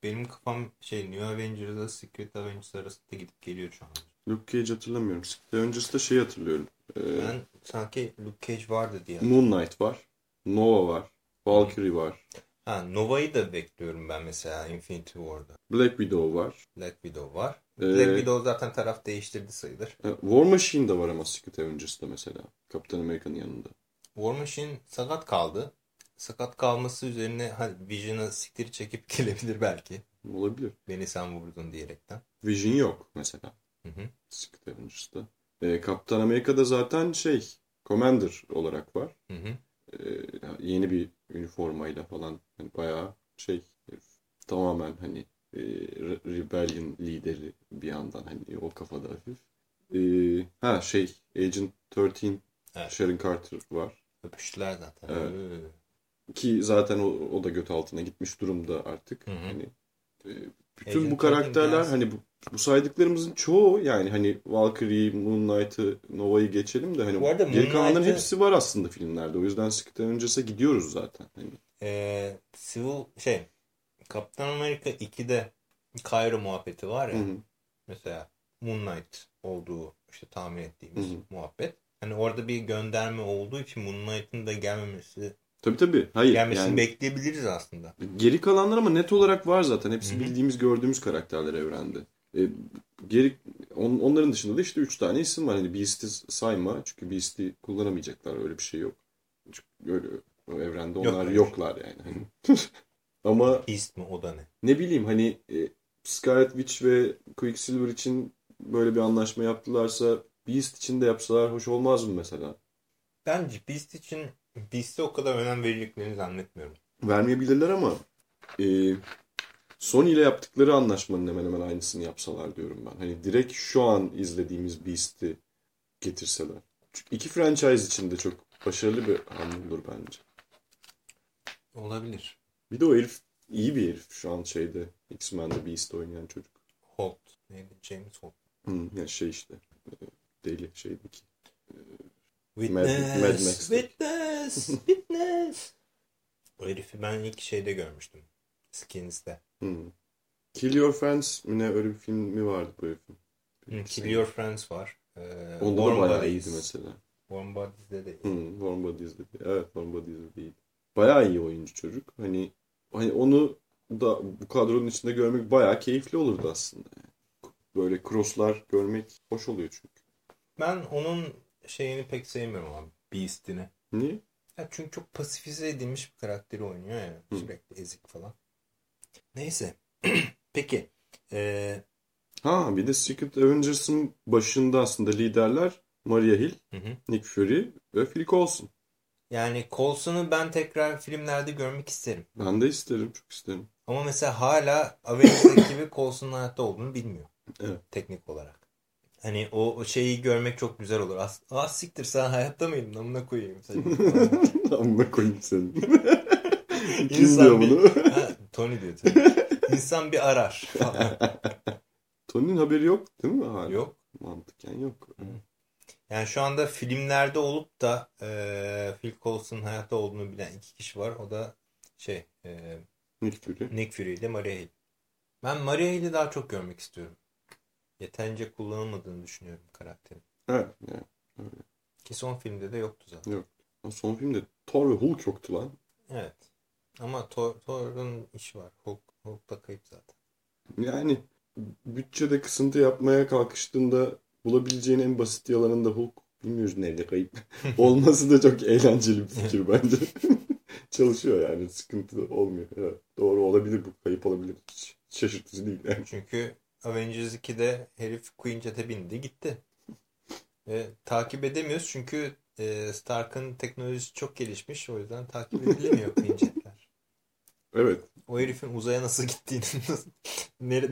benim kafam şey New Avengers'la Secret Avengers arasında gidip geliyor şu an. Luke Cage hatırlamıyorum. Secret Avengers'ta şey hatırlıyorum. Ee, Ben sanki Luke Cage vardı diye. Moon Knight var. Nova var. Valkyrie var. Ha, Nova'yı da bekliyorum ben mesela Infinity War'da. Black Widow var. Black Widow var. Ee, Black Widow zaten taraf değiştirdi sayılır. E, War Machine de var ama Secret Avengers'ta mesela. Kaptan Amerika'nın yanında. War Machine sakat kaldı. Sakat kalması üzerine hadi Vision'ı siktir çekip <laughs> gelebilir belki. Olabilir. Beni sen vurdun diyerekten. Vision yok mesela. Hı hı. Secret Avengers'ta. E, Kaptan Amerika'da zaten şey Commander olarak var. Hı hı. E, yeni bir üniformayla falan hani bayağı şey tamamen hani e, Re- Rebellion lideri bir yandan hani o kafada hafif. E, ha şey Agent 13 Evet. Sharon Carter var. Öpüştüler zaten. Evet. Ee, Ki zaten o, o da göt altına gitmiş durumda artık. Hı hı. Hani e, bütün Agent bu karakterler biraz- hani bu, bu saydıklarımızın çoğu yani hani Valkyrie, Moon Knight'ı, Nova'yı geçelim de hani geri kalanların hepsi var aslında filmlerde. O yüzden Secret Avengers'a gidiyoruz zaten. Hani Ee, Civil şey Kaptan Amerika 2'de Cairo muhabbeti var ya. Hı hı. Mesela Moon Knight olduğu işte tahmin ettiğimiz Hı hı. muhabbet. Hani orada bir gönderme olduğu için Moon Knight'ın da gelmemesi Tabii tabii. Hayır gelmesini yani bekleyebiliriz aslında. geri kalanlar ama net olarak var zaten. Hepsi Hı hı. bildiğimiz, gördüğümüz karakterler evrende. E, geri on- onların dışında da işte üç tane isim var. Hani Beast'i sayma. Çünkü Beast'i kullanamayacaklar. Öyle bir şey yok. Çünkü öyle o evrende Yok onlar bir yoklar yani. Hani. <laughs> ama Beast mi o da ne? ne bileyim hani e, Scarlet Witch ve Quicksilver için böyle bir anlaşma yaptılarsa Beast için de yapsalar hoş olmaz mı mesela? Bence Beast için Beast'e o kadar önem vereceklerini zannetmiyorum. Vermeyebilirler ama e, Sony ile yaptıkları anlaşmanın hemen hemen aynısını yapsalar diyorum ben. Hani direkt şu an izlediğimiz Beast'i getirseler. Çünkü iki franchise için de çok başarılı bir hamle olur bence. Olabilir. Bir de o herif iyi bir herif şu an şeyde X-Men'de Beast oynayan çocuk. Holt. Neydi? James Holt. Hı, ya şey işte e, deli şeydeki. Witness. Mad Max'te. Witness. <laughs> Witness. O herifi ben ilk şeyde görmüştüm. Skins'te. Hı. Kill Your Friends mi ne öyle bir filmi vardı bu herifin. Hı, Kill Your Friends var. Ee, Onda da Warm bayağı Bodies. iyiydi mesela. Warm Bodies'de de Hı, Warm Bodies'de. Evet Warm Bodies'de iyiydi. Bayağı iyi oyuncu çocuk. Hani hani onu da bu kadronun içinde görmek bayağı keyifli olurdu aslında. Böyle crosslar görmek hoş oluyor çünkü. Ben onun şeyini pek sevmiyorum abi. Beast'ini. Niye? Ya çünkü çok pasifize edilmiş bir karakteri oynuyor ya. Hı. Sürekli ezik falan. Neyse. <clears throat> Peki. Ee, Ha bir de Secret Avengers'ın başında aslında liderler Maria Hill, hı hı. Nick Fury ve Phil Coulson. Yani Coulson'u ben tekrar filmlerde görmek isterim. Ben de isterim, çok isterim. Ama mesela hala Avengers ekibi Coulson'un hayatta olduğunu bilmiyor. Evet. Teknik olarak. Hani o, o şeyi görmek çok güzel olur. As, ah siktir sen hayatta mıydın? Amına koyayım seni. <laughs> Amına koyayım seni. <laughs> Kim İnsan diyor bir- bunu? Tony diyor tabii. <laughs> İnsan bir arar. Tony'nin haberi yok değil mi hala? Yok. Mantıken yok. Yani şu anda filmlerde olup da e, Phil Coulson'un hayatta olduğunu bilen iki kişi var. O da şey e, Nick Fury. Nick Fury ile Maria Hill. Ben Maria Hill'i daha çok görmek istiyorum. Yeterince kullanılmadığını düşünüyorum karakterin. Evet. Yani. Ki son filmde de yoktu zaten. Ama Son filmde Thor ve Hulk yoktu lan. Evet. Ama Thor, Thor'un işi var. Hulk, Hulk da kayıp zaten. Yani bütçede kısıntı yapmaya kalkıştığında bulabileceğin en basit yalanında Hulk bilmiyoruz nerede kayıp. <laughs> Olması da çok eğlenceli bir fikir bence. <laughs> Çalışıyor yani sıkıntı olmuyor. Evet, doğru olabilir bu kayıp olabilir. Hiç şaşırtıcı değil yani. Çünkü Avengers 2'de herif Queen Jet'e bindi gitti. Ve takip edemiyoruz çünkü e, Stark'ın teknolojisi çok gelişmiş. O yüzden takip edilemiyor Queen Jet'ler. <laughs> Evet. O herifin uzaya nasıl gittiğini <laughs> nasıl,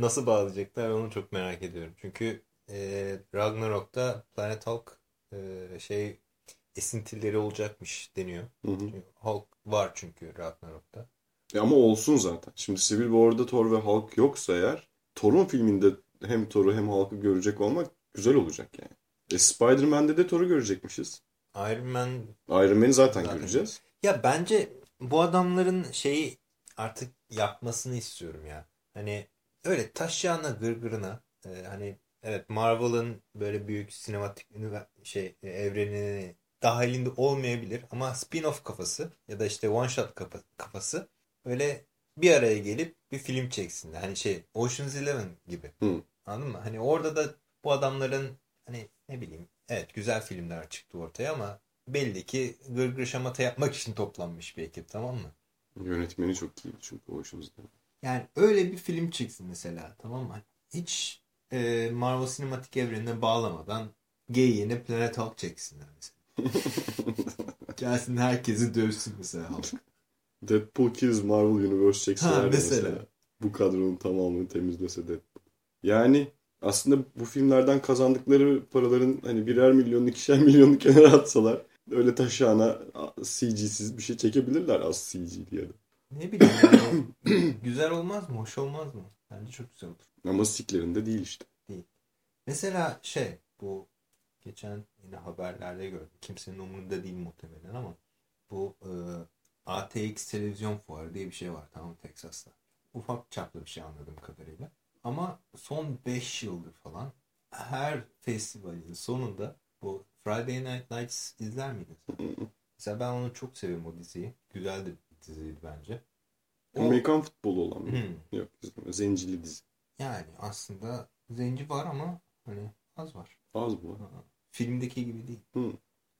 nasıl bağlayacaklar onu çok merak ediyorum. Çünkü e, Ragnarok'ta Planet Hulk e, şey esintileri olacakmış deniyor. Hı hı. Hulk var çünkü Ragnarok'ta. E ama olsun zaten. Şimdi Civil War'da Thor ve Hulk yoksa eğer Thor'un filminde hem Thor'u hem Hulk'ı görecek olmak güzel olacak yani. E Spider-Man'de de Thor'u görecekmişiz. Iron Man Iron Man'i zaten, Zaten. göreceğiz. Ya bence bu adamların şeyi artık yapmasını istiyorum ya. Hani öyle taşyağına gırgırına e, hani evet Marvel'ın böyle büyük sinematik şey e, evrenini dahilinde olmayabilir ama spin-off kafası ya da işte one shot kafa- kafası böyle bir araya gelip bir film çeksinler. Hani şey Ocean's Eleven gibi. Hı. Anladın mı? Hani orada da bu adamların hani ne bileyim evet güzel filmler çıktı ortaya ama belli ki gırgır şamata yapmak için toplanmış bir ekip tamam mı? Yönetmeni çok iyiydi çünkü Ocean's'da. Yani öyle bir film çıksın mesela tamam mı? Hiç e, Marvel sinematik evrenine bağlamadan geyiğine Planet Hulk çeksinler mesela. <laughs> Gelsin herkesi dövsün mesela Hulk. Deadpool Kills Marvel Universe Ha, de mesela. mesela. Bu kadronun tamamını temizlese Deadpool. Yani aslında bu filmlerden kazandıkları paraların hani birer milyonluk ikişer milyonluk kenara atsalar öyle taşağına CG'siz bir şey çekebilirler az CG diye de. Ne bileyim yani, <coughs> güzel olmaz mı? Hoş olmaz mı? Bence çok güzel olur. Ama siklerinde değil işte. Mesela şey bu geçen yine haberlerde gördüm. Kimsenin umurunda değil muhtemelen ama bu e, ATX televizyon fuarı diye bir şey var tamam Texas'ta. Ufak çaplı bir şey anladığım kadarıyla. Ama son 5 yıldır falan her festivalin sonunda bu Friday Night Lights izler miydin sen? Mesela ben onu çok seviyorum o diziyi. Güzel de bir diziydi bence. O- Amerikan futbolu olan mı? Hmm. Yok izleme. Zencili dizi. Yani aslında zenci var ama hani az var. Az bu. Ha, Filmdeki gibi değil. Hı.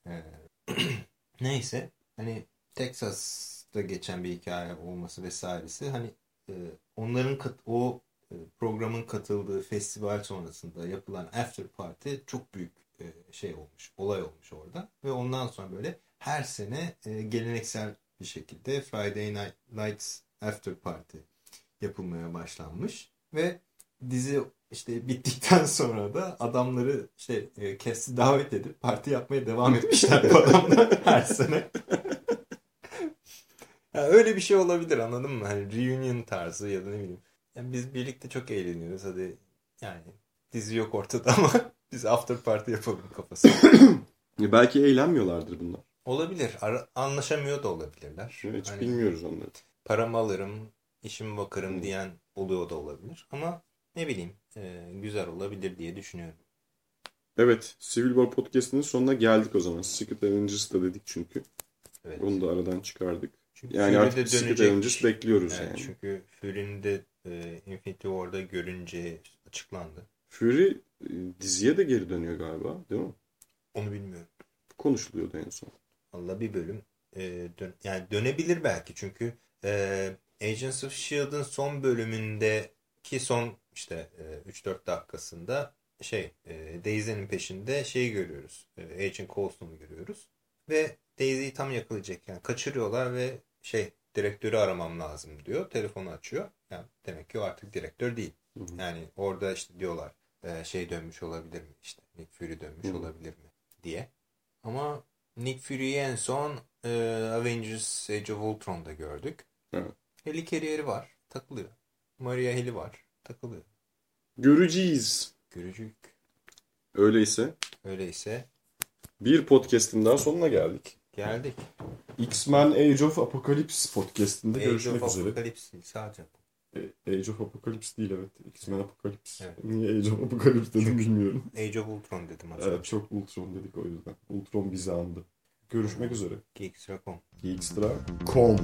Ee, <clears throat> neyse hani Texas'ta geçen bir hikaye olması vesairesi hani e, onların kat, o e, programın katıldığı festival sonrasında yapılan after party çok büyük şey olmuş, olay olmuş orada ve ondan sonra böyle her sene e, geleneksel bir şekilde Friday Night Lights after party yapılmaya başlanmış ve dizi işte bittikten <laughs> sonra da adamları işte e, kesti davet edip parti yapmaya devam etmişler bu adamlar <laughs> her sene. <laughs> Ya öyle bir şey olabilir anladın mı? Hani reunion tarzı ya da ne bileyim. Yani biz birlikte çok eğleniyoruz hadi yani dizi yok ortada ama biz after party yapalım kafası. <clears throat> E, belki eğlenmiyorlardır bunlar. olabilir. Ara- anlaşamıyor da olabilirler. Hiç Hani bilmiyoruz onları. paramı alırım, işimi bakarım diyen oluyor da olabilir. Ama ne bileyim e, güzel olabilir diye düşünüyorum. Evet. Civil War Podcast'inin sonuna geldik o zaman. Secret Avengers'da dedik çünkü. Evet. Onu da aradan çıkardık. Çünkü Yani Fury artık de Secret dönecek. Avengers bekliyoruz Evet, yani. Çünkü Fury'nin de e, Infinity War'da görünce açıklandı. Fury e, diziye de geri dönüyor galiba değil mi? Onu bilmiyorum. Konuşuluyordu en son. Valla bir bölüm e, dön yani dönebilir belki çünkü e, Agents of S.H.I.E.L.D'ın son bölümündeki son işte e, 3-4 dakikasında şey e, Daisy'nin peşinde şeyi görüyoruz. E, Agent Coulson'u görüyoruz. Ve Daisy'yi tam yakalayacakken kaçırıyorlar ve şey direktörü aramam lazım diyor. Telefonu açıyor. Yani demek ki o artık direktör değil. Hı hı. Yani orada işte diyorlar e, şey dönmüş olabilir mi işte Nick Fury dönmüş Hı. olabilir mi diye. Ama Nick Fury'yi en son e, Avengers Age of Ultron'da gördük. Evet. Heli Carrier'i var. Takılıyor. Maria Heli var. Takılıyor. Göreceğiz. Görücük. Öyleyse Öyleyse bir podcast'in daha sonuna geldik. geldik. X-Men Age of Apocalypse podcast'inde Age görüşmek of üzere. Apocalypse değil, sadece. E, Age of Apocalypse değil evet. X-Men Apocalypse. Evet. Niye Age of Apocalypse dedim bilmiyorum. Age of Ultron dedim hatırlıyorum. Evet çok Ultron dedik o yüzden. Ultron bizi andı. Görüşmek üzere. Geekstra.com Geekstra.com